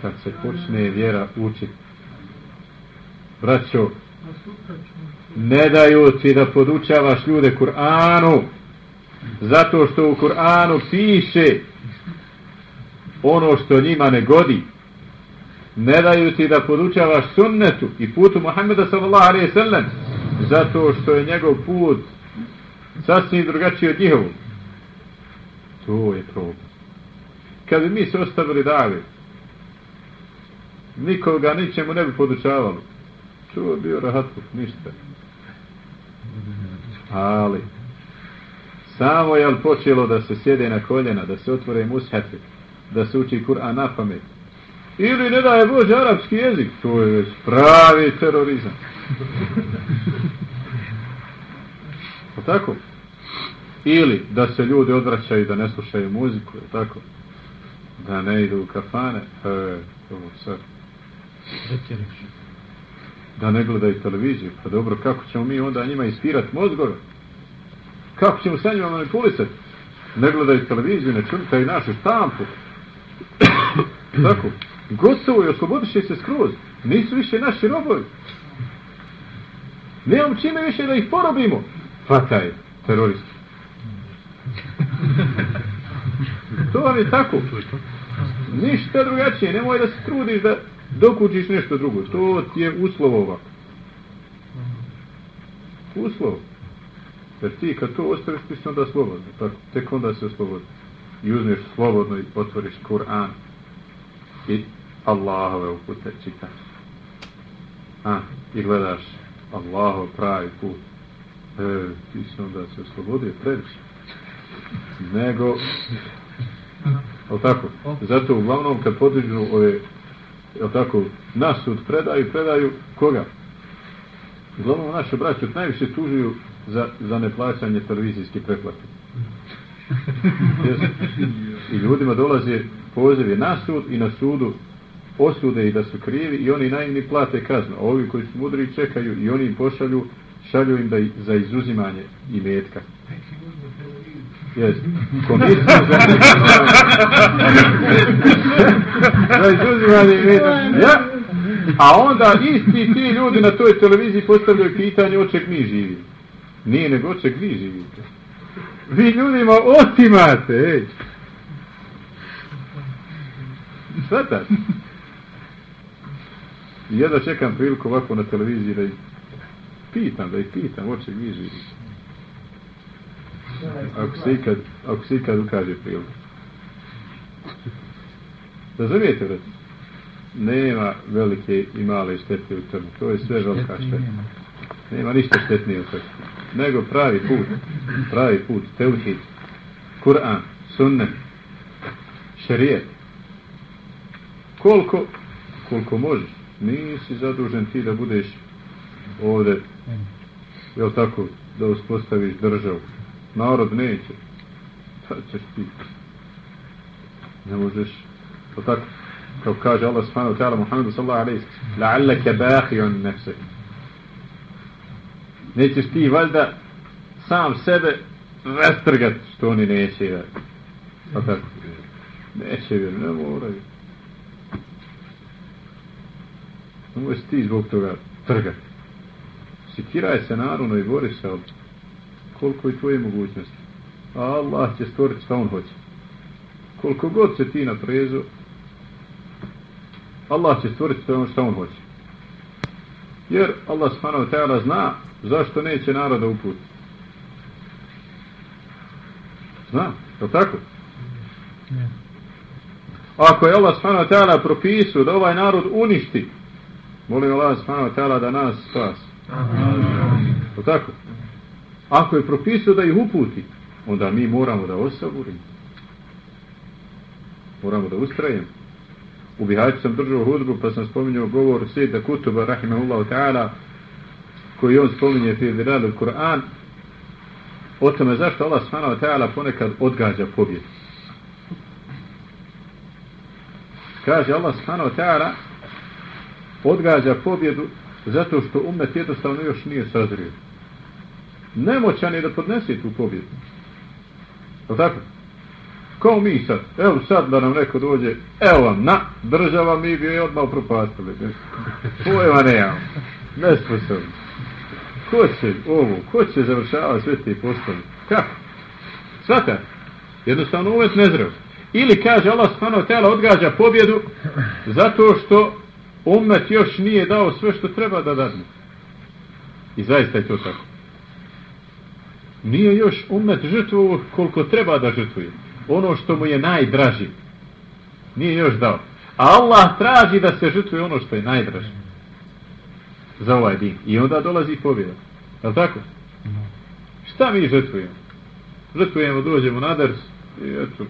Kad se počne vjera učiti. Braćo, ne daju ti da podučavaš ljude Kur'anu, zato što u Kur'anu piše ono što njima ne godi. Ne daju ti da podučavaš sunnetu i putu Muhammeda sallallahu alaihi sallam zato što je njegov put sasvim drugačiji od njihovu to je problem. Kad bi mi se ostavili dali nikoga ničemu ne bi podučavali Čuo je bio rahatluk ništa ali Samo je li počelo da se sjede na koljena, da se otvore mushefi, da se uči Kur'an na pamet. Ili ne daje Bože arapski jezik, to je već pravi terorizam. o tako? Ili da se ljudi odvraćaju da ne slušaju muziku, je tako? Da ne idu u kafane, e, to sad. Da ne gledaju televiziju. Pa dobro, kako ćemo mi onda njima ispirati mozgove? Kako ćemo sa njima manipulisati? Ne gledaju televiziju, ne čutaju našu štampu. Tako. Gotovo i oslobodiš se skroz. Nisu više naši robovi. Nemam čime više da ih porobimo. Fataj, teroristi. to vam je tako. Ništa drugačije. Nemoj da se trudiš da dokučiš nešto drugo. To ti je uslov ovako. Uslov. Jer ti kad to ostaviš, ti si onda slobodno. Tako, tek onda se oslobodi. I uzmeš slobodno i otvoriš Kur'an. I Allahove upute čitaš. A, i gledaš Allahov pravi put. E, ti si onda se oslobodio previše. Nego, ali tako, zato uglavnom kad podižu ove, jel tako, nasud predaju, predaju koga? Uglavnom naše braće najviše tužuju za, za neplaćanje televizijske preplate. I ljudima dolaze pozivi na sud i na sudu osude i da su krivi i oni najmi plate kaznu. A ovi koji su mudri čekaju i oni im pošalju, šalju im da za izuzimanje i metka. Jes. Komisiju za, izuzimanje. Ja? A onda isti ti ljudi na toj televiziji postavljaju pitanje oček mi živi. Nije nego oček vi živite. Vi ljudima otimate, ej. Svatate? I ja da čekam priliku ovako na televiziji da ih pitam, da ih pitam, oče mi živite. Ako se ikad, ako se ikad ukaže priliku. Razumijete, vrat? Nema velike i male štete u tome. To je sve velika šteta. Nema ništa štetnije u tome. Nego pravi put. Pravi put. Teuhid. Kur'an. Sunnet. Šerijet. Koliko, koliko možeš nisi zadužen ti da budeš ovde jel tako da uspostaviš državu narod neće pa ćeš ti ne možeš to tako kao kaže Allah subhanahu wa ta'ala Muhammedu sallallahu alaihi la'allaka bahi'un nefse nećeš ti valjda sam sebe rastrgat što oni neće pa tako neće ne moraju Nemoj se ti zbog toga trgati. Sikiraj se naravno i bori se, ali koliko je tvoje mogućnosti. A Allah će stvoriti šta on hoće. Koliko god se ti naprezu, Allah će stvoriti šta on hoće. Jer Allah subhanahu wa ta'ala zna zašto neće naroda uputiti. Zna, je tako? Ne. Ako je Allah subhanahu wa ta'ala propisao da ovaj narod uništi, Molim Allah subhanahu wa ta'ala da nas spas. O tako? Ako je propisao da ih uputi, onda mi moramo da osaburimo. Moramo da ustrajemo. U Bihaću sam držao hudbu, pa sam spominjao govor Sejda Kutuba, rahimahullahu ta'ala, koji on spominje fi viradu Kur'an, o tome zašto Allah subhanahu wa ta'ala ponekad odgađa pobjedu. Kaže Allah subhanahu wa ta'ala, odgađa pobjedu zato što umet jednostavno još nije sazrio. Nemoćan je da podnese tu pobjedu. O tako? Kao mi sad. Evo sad da nam neko dođe, evo vam, na, država mi bi je odmah propastili. Pojma nemam. Nesposobno. Ko će ovo, ko će završavati sve te postavi? Kako? Svata? Jednostavno umet nezdrav. Ili kaže Allah stano tela odgađa pobjedu zato što umet još nije dao sve što treba da dadne. I zaista je to tako. Nije još umet žrtvu koliko treba da žrtvuje. Ono što mu je najdraži. Nije još dao. A Allah traži da se žrtvuje ono što je najdraži. Za ovaj din. I onda dolazi pobjeda. Je tako? Šta mi žrtvujemo? Žrtvujemo, dođemo na ders i eto,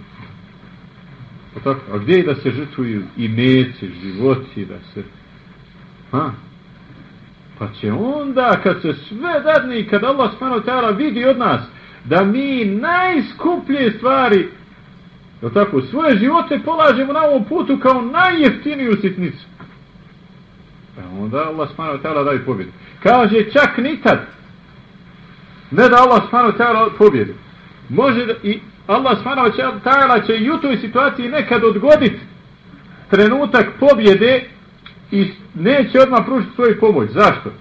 Pa tako, a gdje da se žrtvuju i meci, životi, da se... Ha? Pa će onda, kad se sve dadne i kad Allah smano vidi od nas, da mi najskuplje stvari, da tako, svoje živote polažemo na ovom putu kao najjeftiniju sitnicu. Pa onda Allah subhanahu ta'ala daje pobjedu. Kaže čak nikad ne da Allah subhanahu ta'ala pobjedu. Može da, i Allah subhanahu ta'ala će i u toj situaciji nekad odgoditi trenutak pobjede i neće odmah pružiti svoju pomoć. Zašto?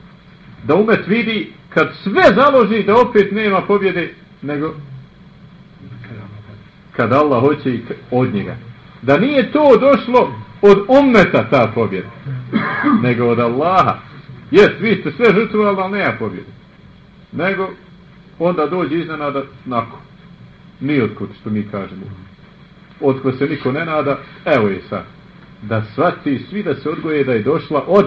Da umet vidi kad sve založi da opet nema pobjede nego kad Allah hoće i od njega. Da nije to došlo od umeta ta pobjeda, nego od Allaha. Jes, vi ste sve žrtvovali, ali nema pobjede. Nego onda dođe iznenada nakon. Nije otkud što mi kažemo. Otko se niko ne nada, evo je sad. Da svati svi da se odgoje da je došla od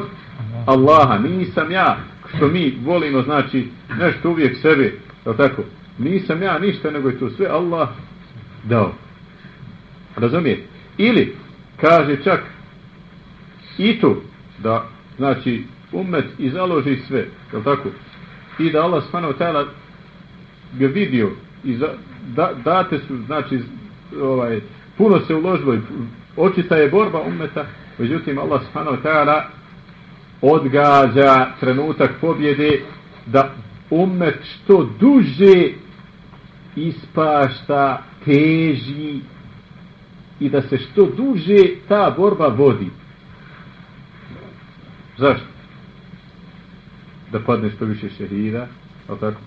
Allaha. Nisam ja, što mi volimo, znači, nešto uvijek sebe, je tako? Nisam ja ništa, nego je to sve Allah dao. Razumijete? Ili, kaže čak i to, da, znači, umet i založi sve, je tako? I da Allah spano tajla ga vidio i za, da, date su, znači, ovaj, puno se uložilo, i očita je borba umeta, međutim, Allah spano tela odgađa trenutak pobjede da umet što duže ispašta, teži i da se što duže ta borba vodi. Zašto? Da padne što više šehida, tako?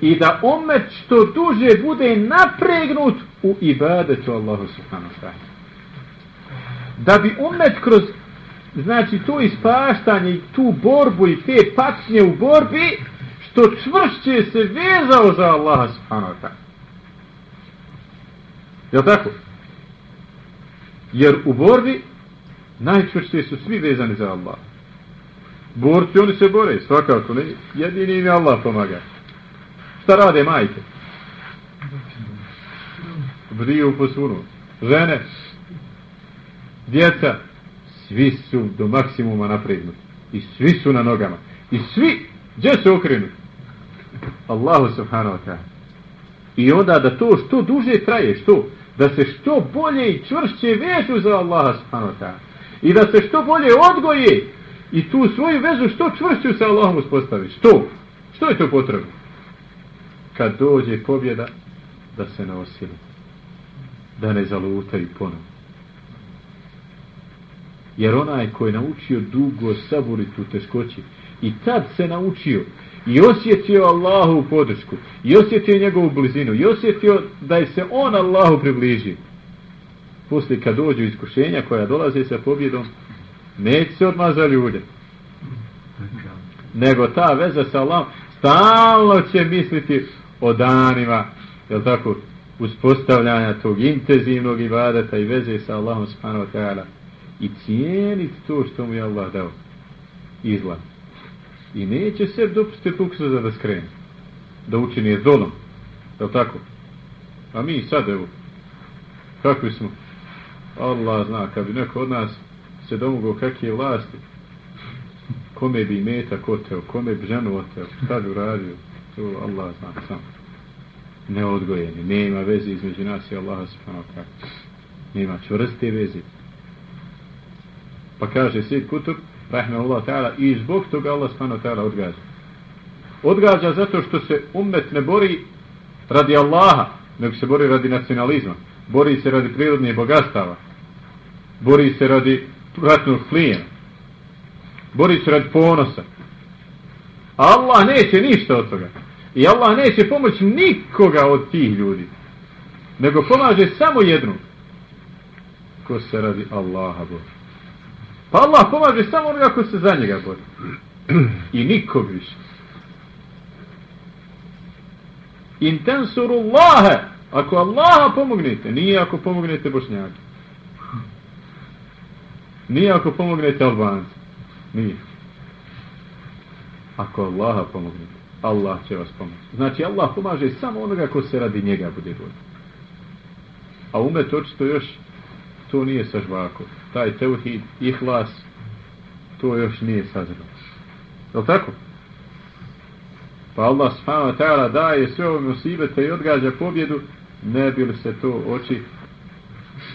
I da umet što duže bude napregnut u ibadetu Allahu subhanahu wa ta'ala. Da bi umet kroz znači to ispaštanje i tu borbu i te patnje u borbi što čvršće se vezao za Allaha subhanahu wa ta'ala. Tako? Jer u borbi najčvršće su svi vezani za Allah. Borci, oni se bore, svakako, ne? jedini im je Allah pomaga. Šta rade majke? Briju po sunu. Žene, djeca, svi su do maksimuma napregnuti. I svi su na nogama. I svi, gdje se okrenu? Allahu subhanahu wa ta'ala. I onda da to što duže traje, što? Da se što bolje i čvršće vežu za Allaha subhanahu wa ta'ala. I da se što bolje odgoje i tu svoju vezu što čvršću sa Allahom uspostavi. Što? Što je to potrebno? Kad dođe pobjeda, da se ne osili. Da ne zalutaju ponovno. Jer onaj ko je naučio dugo saboriti u teškoći i tad se naučio i osjetio Allahu u podršku i osjetio njegovu blizinu i osjetio da je se on Allahu približi poslije kad dođu iskušenja koja dolaze sa pobjedom neće se odmah za ljude nego ta veza sa Allahom stalno će misliti o danima je tako uspostavljanja tog intenzivnog ibadeta i veze sa Allahom subhanahu wa ta'ala i cijeniti to što mu je Allah dao. Izlaz. I neće se dopustiti luksuza da skrene da učini je zolom je tako? A mi sad evo kakvi smo? Allah zna kad bi neko od nas se domogao kakve vlasti kome bi metak oteo kome bi ženu oteo šta bi uradio to Allah zna sam neodgojeni nema veze između nas i Allaha subhanahu wa ta'ala. Nema čvrste veze pa kaže Sid Kutub rahmeullah ta'ala, i zbog toga Allah subhanahu ta'ala odgađa. Odgađa zato što se ummet ne bori radi Allaha, nego se bori radi nacionalizma. Bori se radi prirodnih bogatstava. Bori se radi ratnog plijena. Bori se radi ponosa. Allah neće ništa od toga. I Allah neće pomoći nikoga od tih ljudi. Nego pomaže samo jednu. Ko se radi Allaha Boga. Pa Allah pomaže samo onoga ko se za njega bori. I nikog više. Intensuru Allahe. Ako Allaha pomognete, nije ako pomognete Bošnjaki. Nije ako pomognete Albanci. Nije. Ako Allaha pomognete, Allah će vas pomoći. Znači Allah pomaže samo onoga ko se radi njega bude bori. A umet očito još to nije sa žvakom. Taj teuhid, ihlas, to još nije sazrelo. Je tako? Pa Allah subhanahu wa ta'ala daje sve ove musibete i odgađa pobjedu, ne bi li se to oči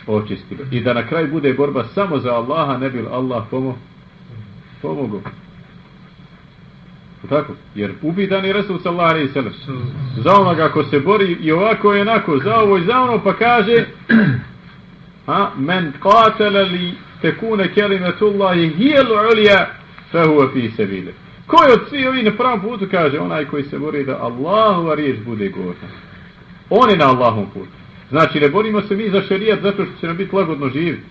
očistilo. I da na kraj bude borba samo za Allaha, ne bi li Allah pomo, pomogao. Tako? Jer ubitan je Resul sallallahu alaihi sallam. Za onoga ko se bori i ovako i onako, za ovo i za ono, pa kaže a, men qatala li tekune kelimatullahi hijel ulija fehuva fi sebile. Ko je od svi ovi na pravom putu kaže onaj koji se bori da Allahova riječ bude gorna. On je na Allahom putu. Znači ne borimo se mi za šerijat zato što će nam biti lagodno živjeti.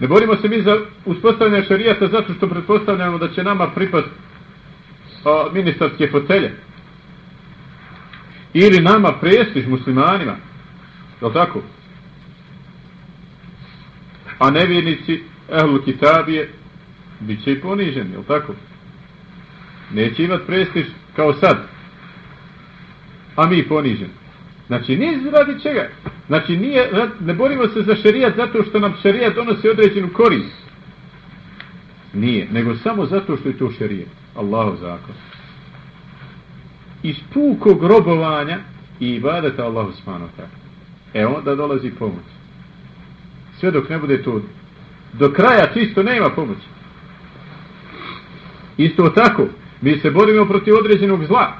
Ne borimo se mi za uspostavljanje šerijata zato što pretpostavljamo da će nama pripast a, ministarske fotelje. Ili nama prestiž muslimanima. Je tako? A nevjernici ehlu kitabije bit će i poniženi, jel tako? Neće imat prestiž kao sad. A mi poniženi. Znači, nije radi čega. Znači, nije, ne borimo se za šerijat zato što nam šerijat donosi određenu korist. Nije, nego samo zato što je to šerijat. Allahov zakon. Iz pukog robovanja i ibadeta Allahu smanota. E onda dolazi pomoć. Sve dok ne bude to do kraja čisto nema pomoći. Isto tako, mi se borimo protiv određenog zla.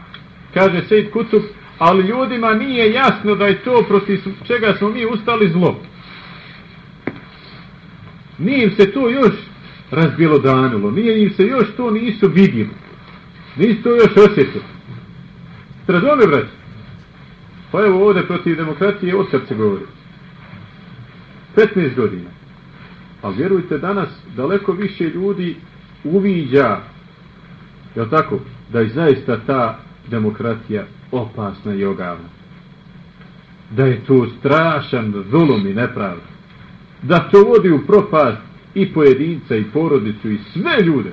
Kaže Sejid Kucuk ali ljudima nije jasno da je to protiv čega smo mi ustali zlo. Nije im se to još razbilo danilo, nije im se još to nisu vidjeli. Nisu to još osjetili. Razumije, brać? Pa evo ovdje protiv demokratije od srce govori. 15 godina. A vjerujte, danas daleko više ljudi uviđa, je tako, da je zaista ta demokratija opasna i ogavna. Da je to strašan zulum i nepravda. Da to vodi u propast i pojedinca i porodicu i sve ljude.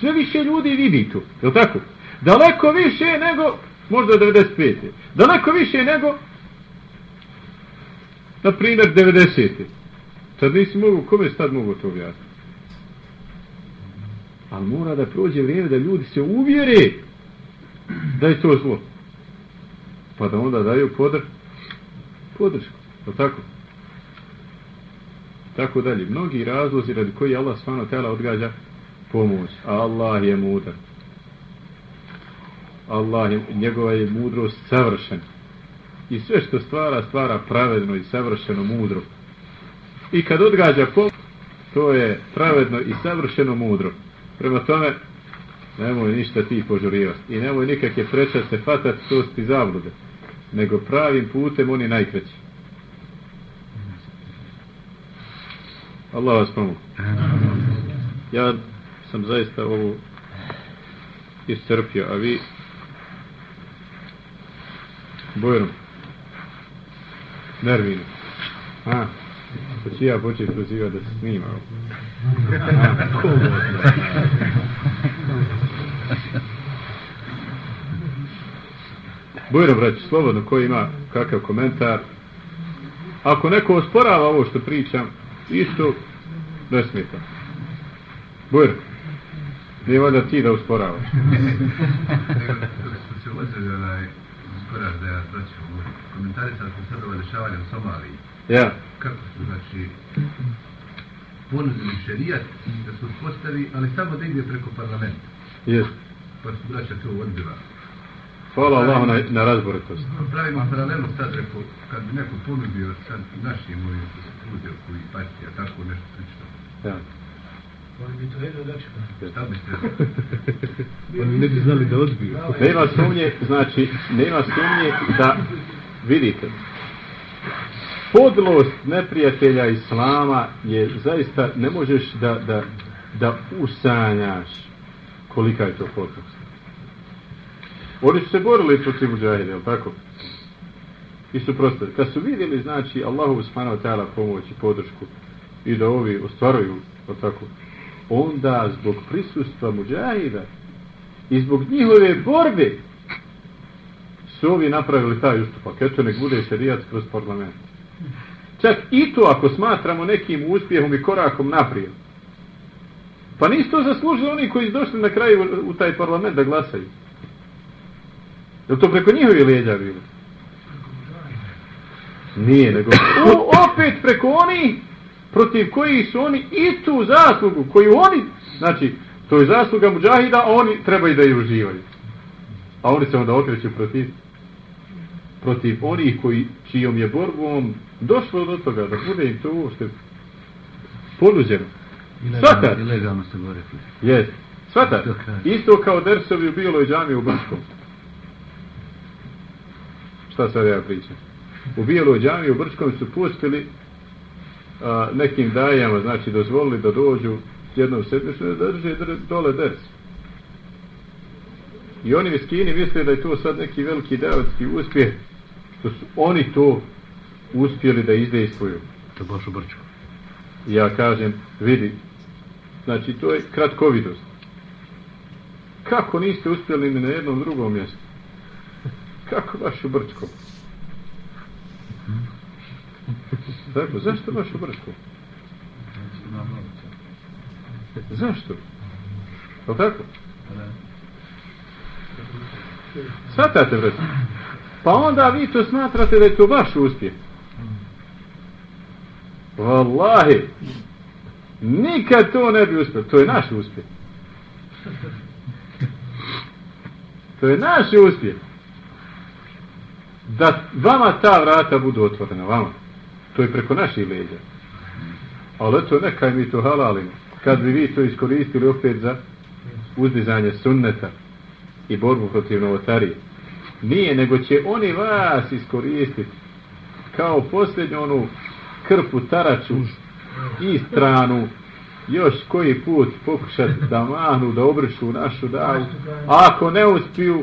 Sve više ljudi vidi to. Je tako? Daleko više nego možda 95. Daleko više nego na primjer 90. Sad nisi mogu, kome sad mogu to objasniti? Ali mora da prođe vrijeme da ljudi se uvjere da je to zlo. Pa da onda daju podr podršku. Je tako? Tako dalje. Mnogi razlozi radi koji Allah svano tela odgađa pomoć. Allah je mudar. Allah je, njegova je mudrost savršen. I sve što stvara, stvara pravedno i savršeno mudro. I kad odgađa pomoć, to je pravedno i savršeno mudro. Prema tome, nemoj ništa ti požurivati. I nemoj nikakve preče se fatat, to ti zablude. Nego pravim putem oni najkreći. Allah vas pomogu. Ja sam zaista ovo iscrpio, a vi Bojrom Nervinu A, pa ću ja početi prozivati da se snima A, Bujro, braći, slobodno, ko ima kakav komentar. Ako neko osporava ovo što pričam, isto ne smeta. Bujro, nije valjda ti da osporavaš. Praćam komentarisali smo sad ova dešavanja u Somaliji. Ja. Kako su, znači, ponudili šerijat da su postavi, ali samo da ide preko parlamenta. Jes. Pa su braća to odbila. Hvala Allahu na, na razboritost. Pravimo paralelu sad, rekao, kad bi neko ponudio sad našim ovim ljudi koji partija, tako nešto slično. Ja. Oni bi to jedno daći. Šta bi se? Oni ne bi znali da odbiju. Nema sumnje, znači, nema sumnje da, vidite, podlost neprijatelja Islama je zaista, ne možeš da, da, da usanjaš kolika je to podlost. Oni su se borili protiv muđahide, tako? I su prosto, kad su vidjeli, znači, Allahu subhanahu ta'ala pomoć i podršku i da ovi ostvaruju, tako? Onda, zbog prisustva muđahida i zbog njihove borbe su ovi napravili taj ustupak. Eto, nek bude šarijat kroz parlament. Čak i to ako smatramo nekim uspjehom i korakom naprijed. Pa nisu to zaslužili oni koji su došli na kraju u taj parlament da glasaju. Je to preko njihovi lijeđa bilo? Nije, nego o, opet preko oni protiv koji su oni i tu zaslugu koju oni, znači, to je zasluga muđahida, a oni trebaju da je uživaju. A oni se onda okreću protiv protiv onih koji, čijom je borbom došlo do toga da bude im to uopšte ponuđeno. Svatar. Ilegalno se gore. Jes. Svatar. Isto kao Dersovi u Biloj džami u Brčkom. Šta sad ja pričam? U Bijeloj džami u Brčkom su pustili a, nekim dajama, znači dozvolili da dođu jednom sedmično da drže dole ders. I oni viskini misle da je to sad neki veliki davatski uspjeh, što su oni to uspjeli da izdejstvuju. To baš u Brčku. Ja kažem, vidi, znači to je kratkovidost. Kako niste uspjeli ni na jednom drugom mjestu? Kako baš u Brčkom? Tako, zašto baš u Brčkom? Zašto? Je tako? Svatate, brate? Pa onda vi to smatrate da je to vaš uspjeh. Wallahi, nikad to ne bi uspjeh. To je naš uspjeh. To je naš uspjeh. Da vama ta vrata budu otvorena, vama. To je preko naših leđa. Ali eto, nekaj mi to halalimo. Kad bi vi to iskoristili opet za uzdizanje sunneta i borbu protiv novotarije. Nije, nego će oni vas iskoristiti kao posljednju onu krpu taraču i stranu još koji put pokušati da manu, da obršu našu davu. A ako ne uspiju,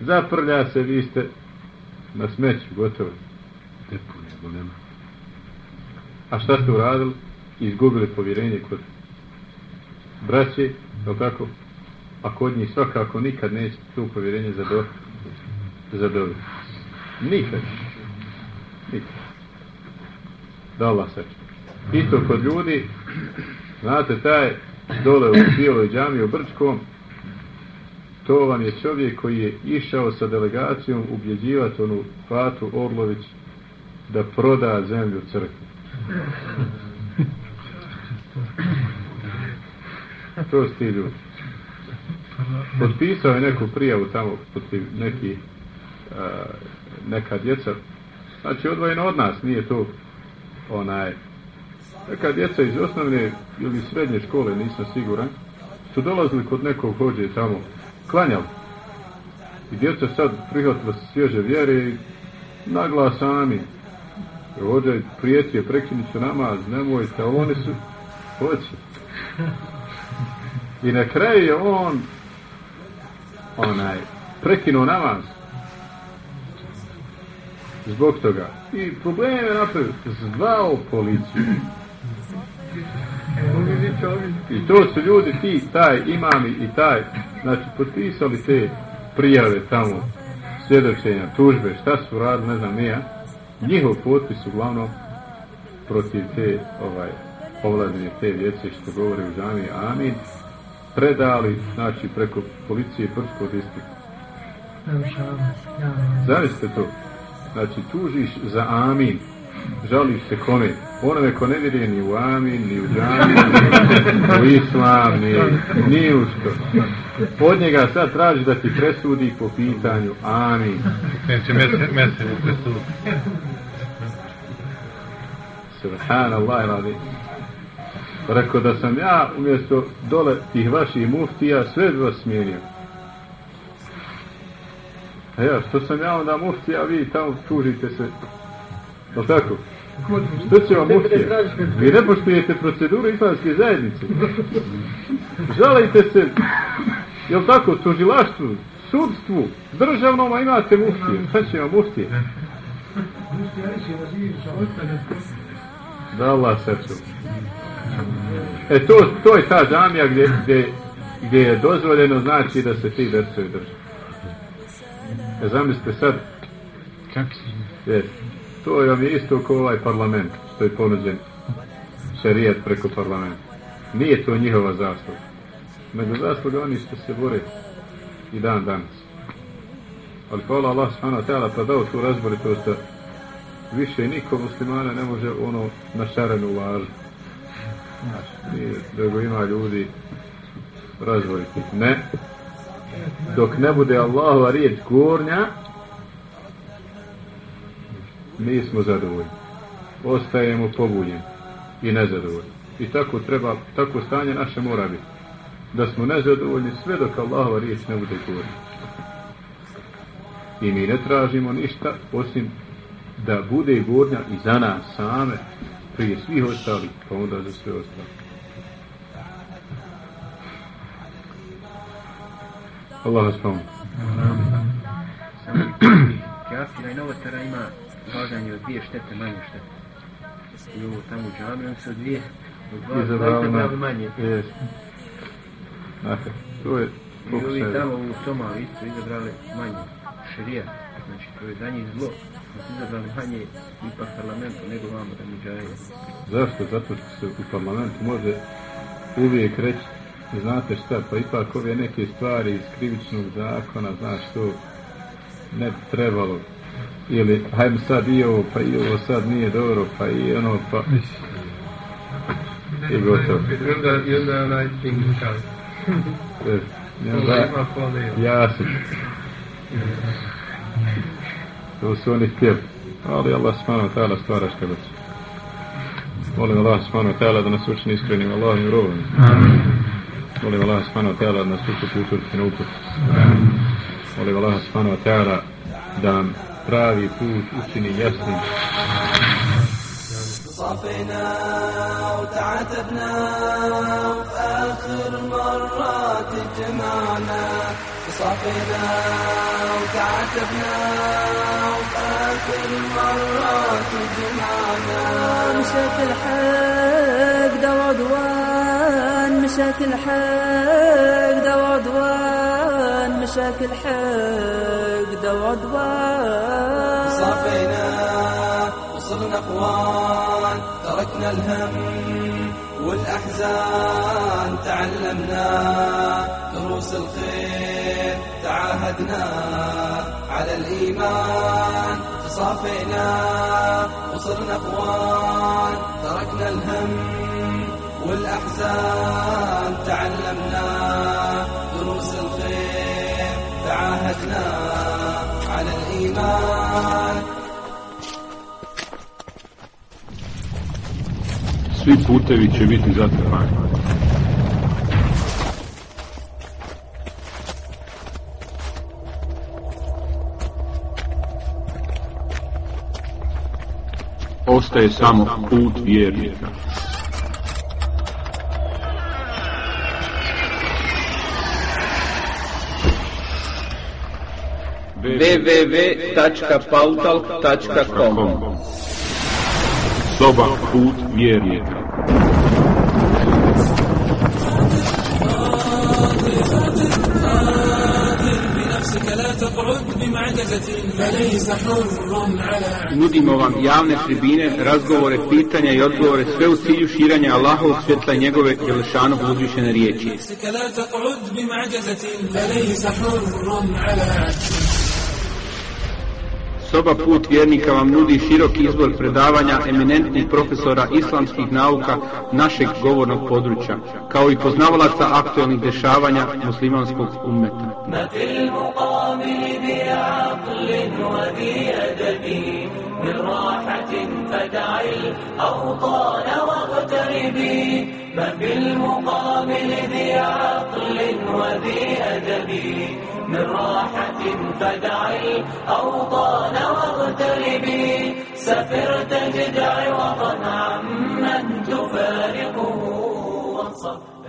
zaprlja se, vi ste na smeću, gotovo. A šta ste uradili? Izgubili povjerenje kod braće, je tako? A kod njih svakako nikad neće tu povjerenje zadobiti. Zadobiti. Nikad. Nikad. Da Allah se. Isto kod ljudi, znate, taj dole u bijeloj džami u Brčkom, to vam je čovjek koji je išao sa delegacijom ubjeđivati onu Fatu Orlović da proda zemlju crkvi. To su ti ljudi. Potpisao je neku prijavu tamo protiv neki a, neka djeca. Znači odvojeno od nas, nije to onaj neka djeca iz osnovne ili srednje škole, nisam siguran, su dolazili kod nekog hođe tamo, klanjali. I djeca sad prihvatila se svježe vjere i nagla sami. Ovdje prijetio, prekini su namaz, nemojte, oni su, hoće. I na kraju je on onaj prekinuo namaz. Zbog toga. I problem je napravio. Zvao policiju. I to su ljudi ti taj imami i taj znači potpisali te prijave tamo svjedočenja, tužbe, šta su radili, ne znam ja njihov potpis uglavnom protiv te ovaj ovladine te djece što govore u džami amin predali, znači, preko policije Prskog distrikta. Zavisite to. Znači, tužiš za amin, žališ se kome. Onome ko ne vjeruje ni u amin, ni u džami, ni u islam, ni, ni u što. Od njega sad traži da ti presudi po pitanju amin. Neće mese mu presudi. Subhanallah, radi. Rekao da sam ja umjesto dole tih vaših muftija sve bi vas smijenio. A ja, što sam ja onda muftija, vi tamo tužite se. Je tako? Što će vam muftija? Vi ne poštujete proceduru islamske zajednice. Žalajte se, je li tako, tužilaštvu, sudstvu, državnom, a imate muftije. Šta će vam muftije? Da Allah srcu. E to, to je ta džamija gdje, gdje, gdje je dozvoljeno znači da se ti versovi drže. E zamislite sad. Kako si? Je, to vam je isto kao ovaj parlament što je ponuđen šarijat preko parlamenta. Nije to njihova zasluga. Nego zasluga oni što se bore i dan danas. Ali hvala Allah subhanahu wa ta'ala pa dao tu razboritost da više niko muslimana ne može ono na šarenu lažu Znači, nije, nego ima ljudi razvojitih. Ne. Dok ne bude Allahova riječ gornja, mi smo zadovoljni. Ostajemo pobunjeni i nezadovoljni. I tako treba, tako stanje naše mora biti. Da smo nezadovoljni sve dok Allahova riječ ne bude govorna. I mi ne tražimo ništa osim da bude gornja i za nas same prije svih ostalih, pa onda za sve ostale. Allah vas pomoći. Kafira i novotara ima važanje od dvije štete, manje štete. I ovo tamo u džami, on se od dvije, od dva, dva manje. Jes. Dakle, to je I ovi pokušaj. tamo u Somali isto izabrali manje. Širija, znači to je za njih zlo. Da su izabrali manje ipak parlamentu nego vamo da mi džaje. Zašto? Zato što se u parlamentu može uvijek reći znate šta, pa ipak ove neke stvari iz krivičnog zakona, znaš to ne trebalo ili hajmo sad i ovo, pa i ovo sad nije dobro, pa i ono, pa i gotovo. I onda, i onda onaj thing kao. E, i onda-. Ja se. To su oni htjeli. Ali Allah subhanahu wa ta'ala stvara što hoće. Molim Allah subhanahu wa ta'ala da nas učini iskrenim Allahim rovim. Molim Allah subhanahu wa ta'ala da nas uturci na uput. Molim Allah subhanahu wa ta'ala da nam pravi put učini jasni. صافينا وتعتبنا آخر مرة تجمعنا صافينا وتعتبنا وفي آخر مرة تجمعنا مشات الحق دوا دوان مشات الحق دوا دوان مشاكل حقد وعدوان صافينا وصرنا اخوان تركنا الهم والاحزان تعلمنا دروس الخير تعاهدنا على الإيمان. تصافينا وصرنا اخوان تركنا الهم والاحزان تعلمنا الخير تعاهدنا على الايمان Svi putevi će biti zatrpani. Ostaje samo put vjernika. www.pautalk.com Soba put vjernika Nudimo vam javne tribine, razgovore, pitanja i odgovore sve u cilju širanja Allahovog svjetla i njegove Jelšanog uzvišene riječi. Riječi. Soba Put vjernika vam nudi široki izbor predavanja eminentnih profesora islamskih nauka našeg govornog područja, kao i poznavalaca aktualnih dešavanja muslimanskog ummeta. ما في المقابل ذي عقل وذي أدب من راحة فدع الأوطان واغتربي ما في المقابل ذي عقل وذي أدب من راحة فدعي أوطان واغتربي سفر تجدع وطن عمن تفارقه وانصب.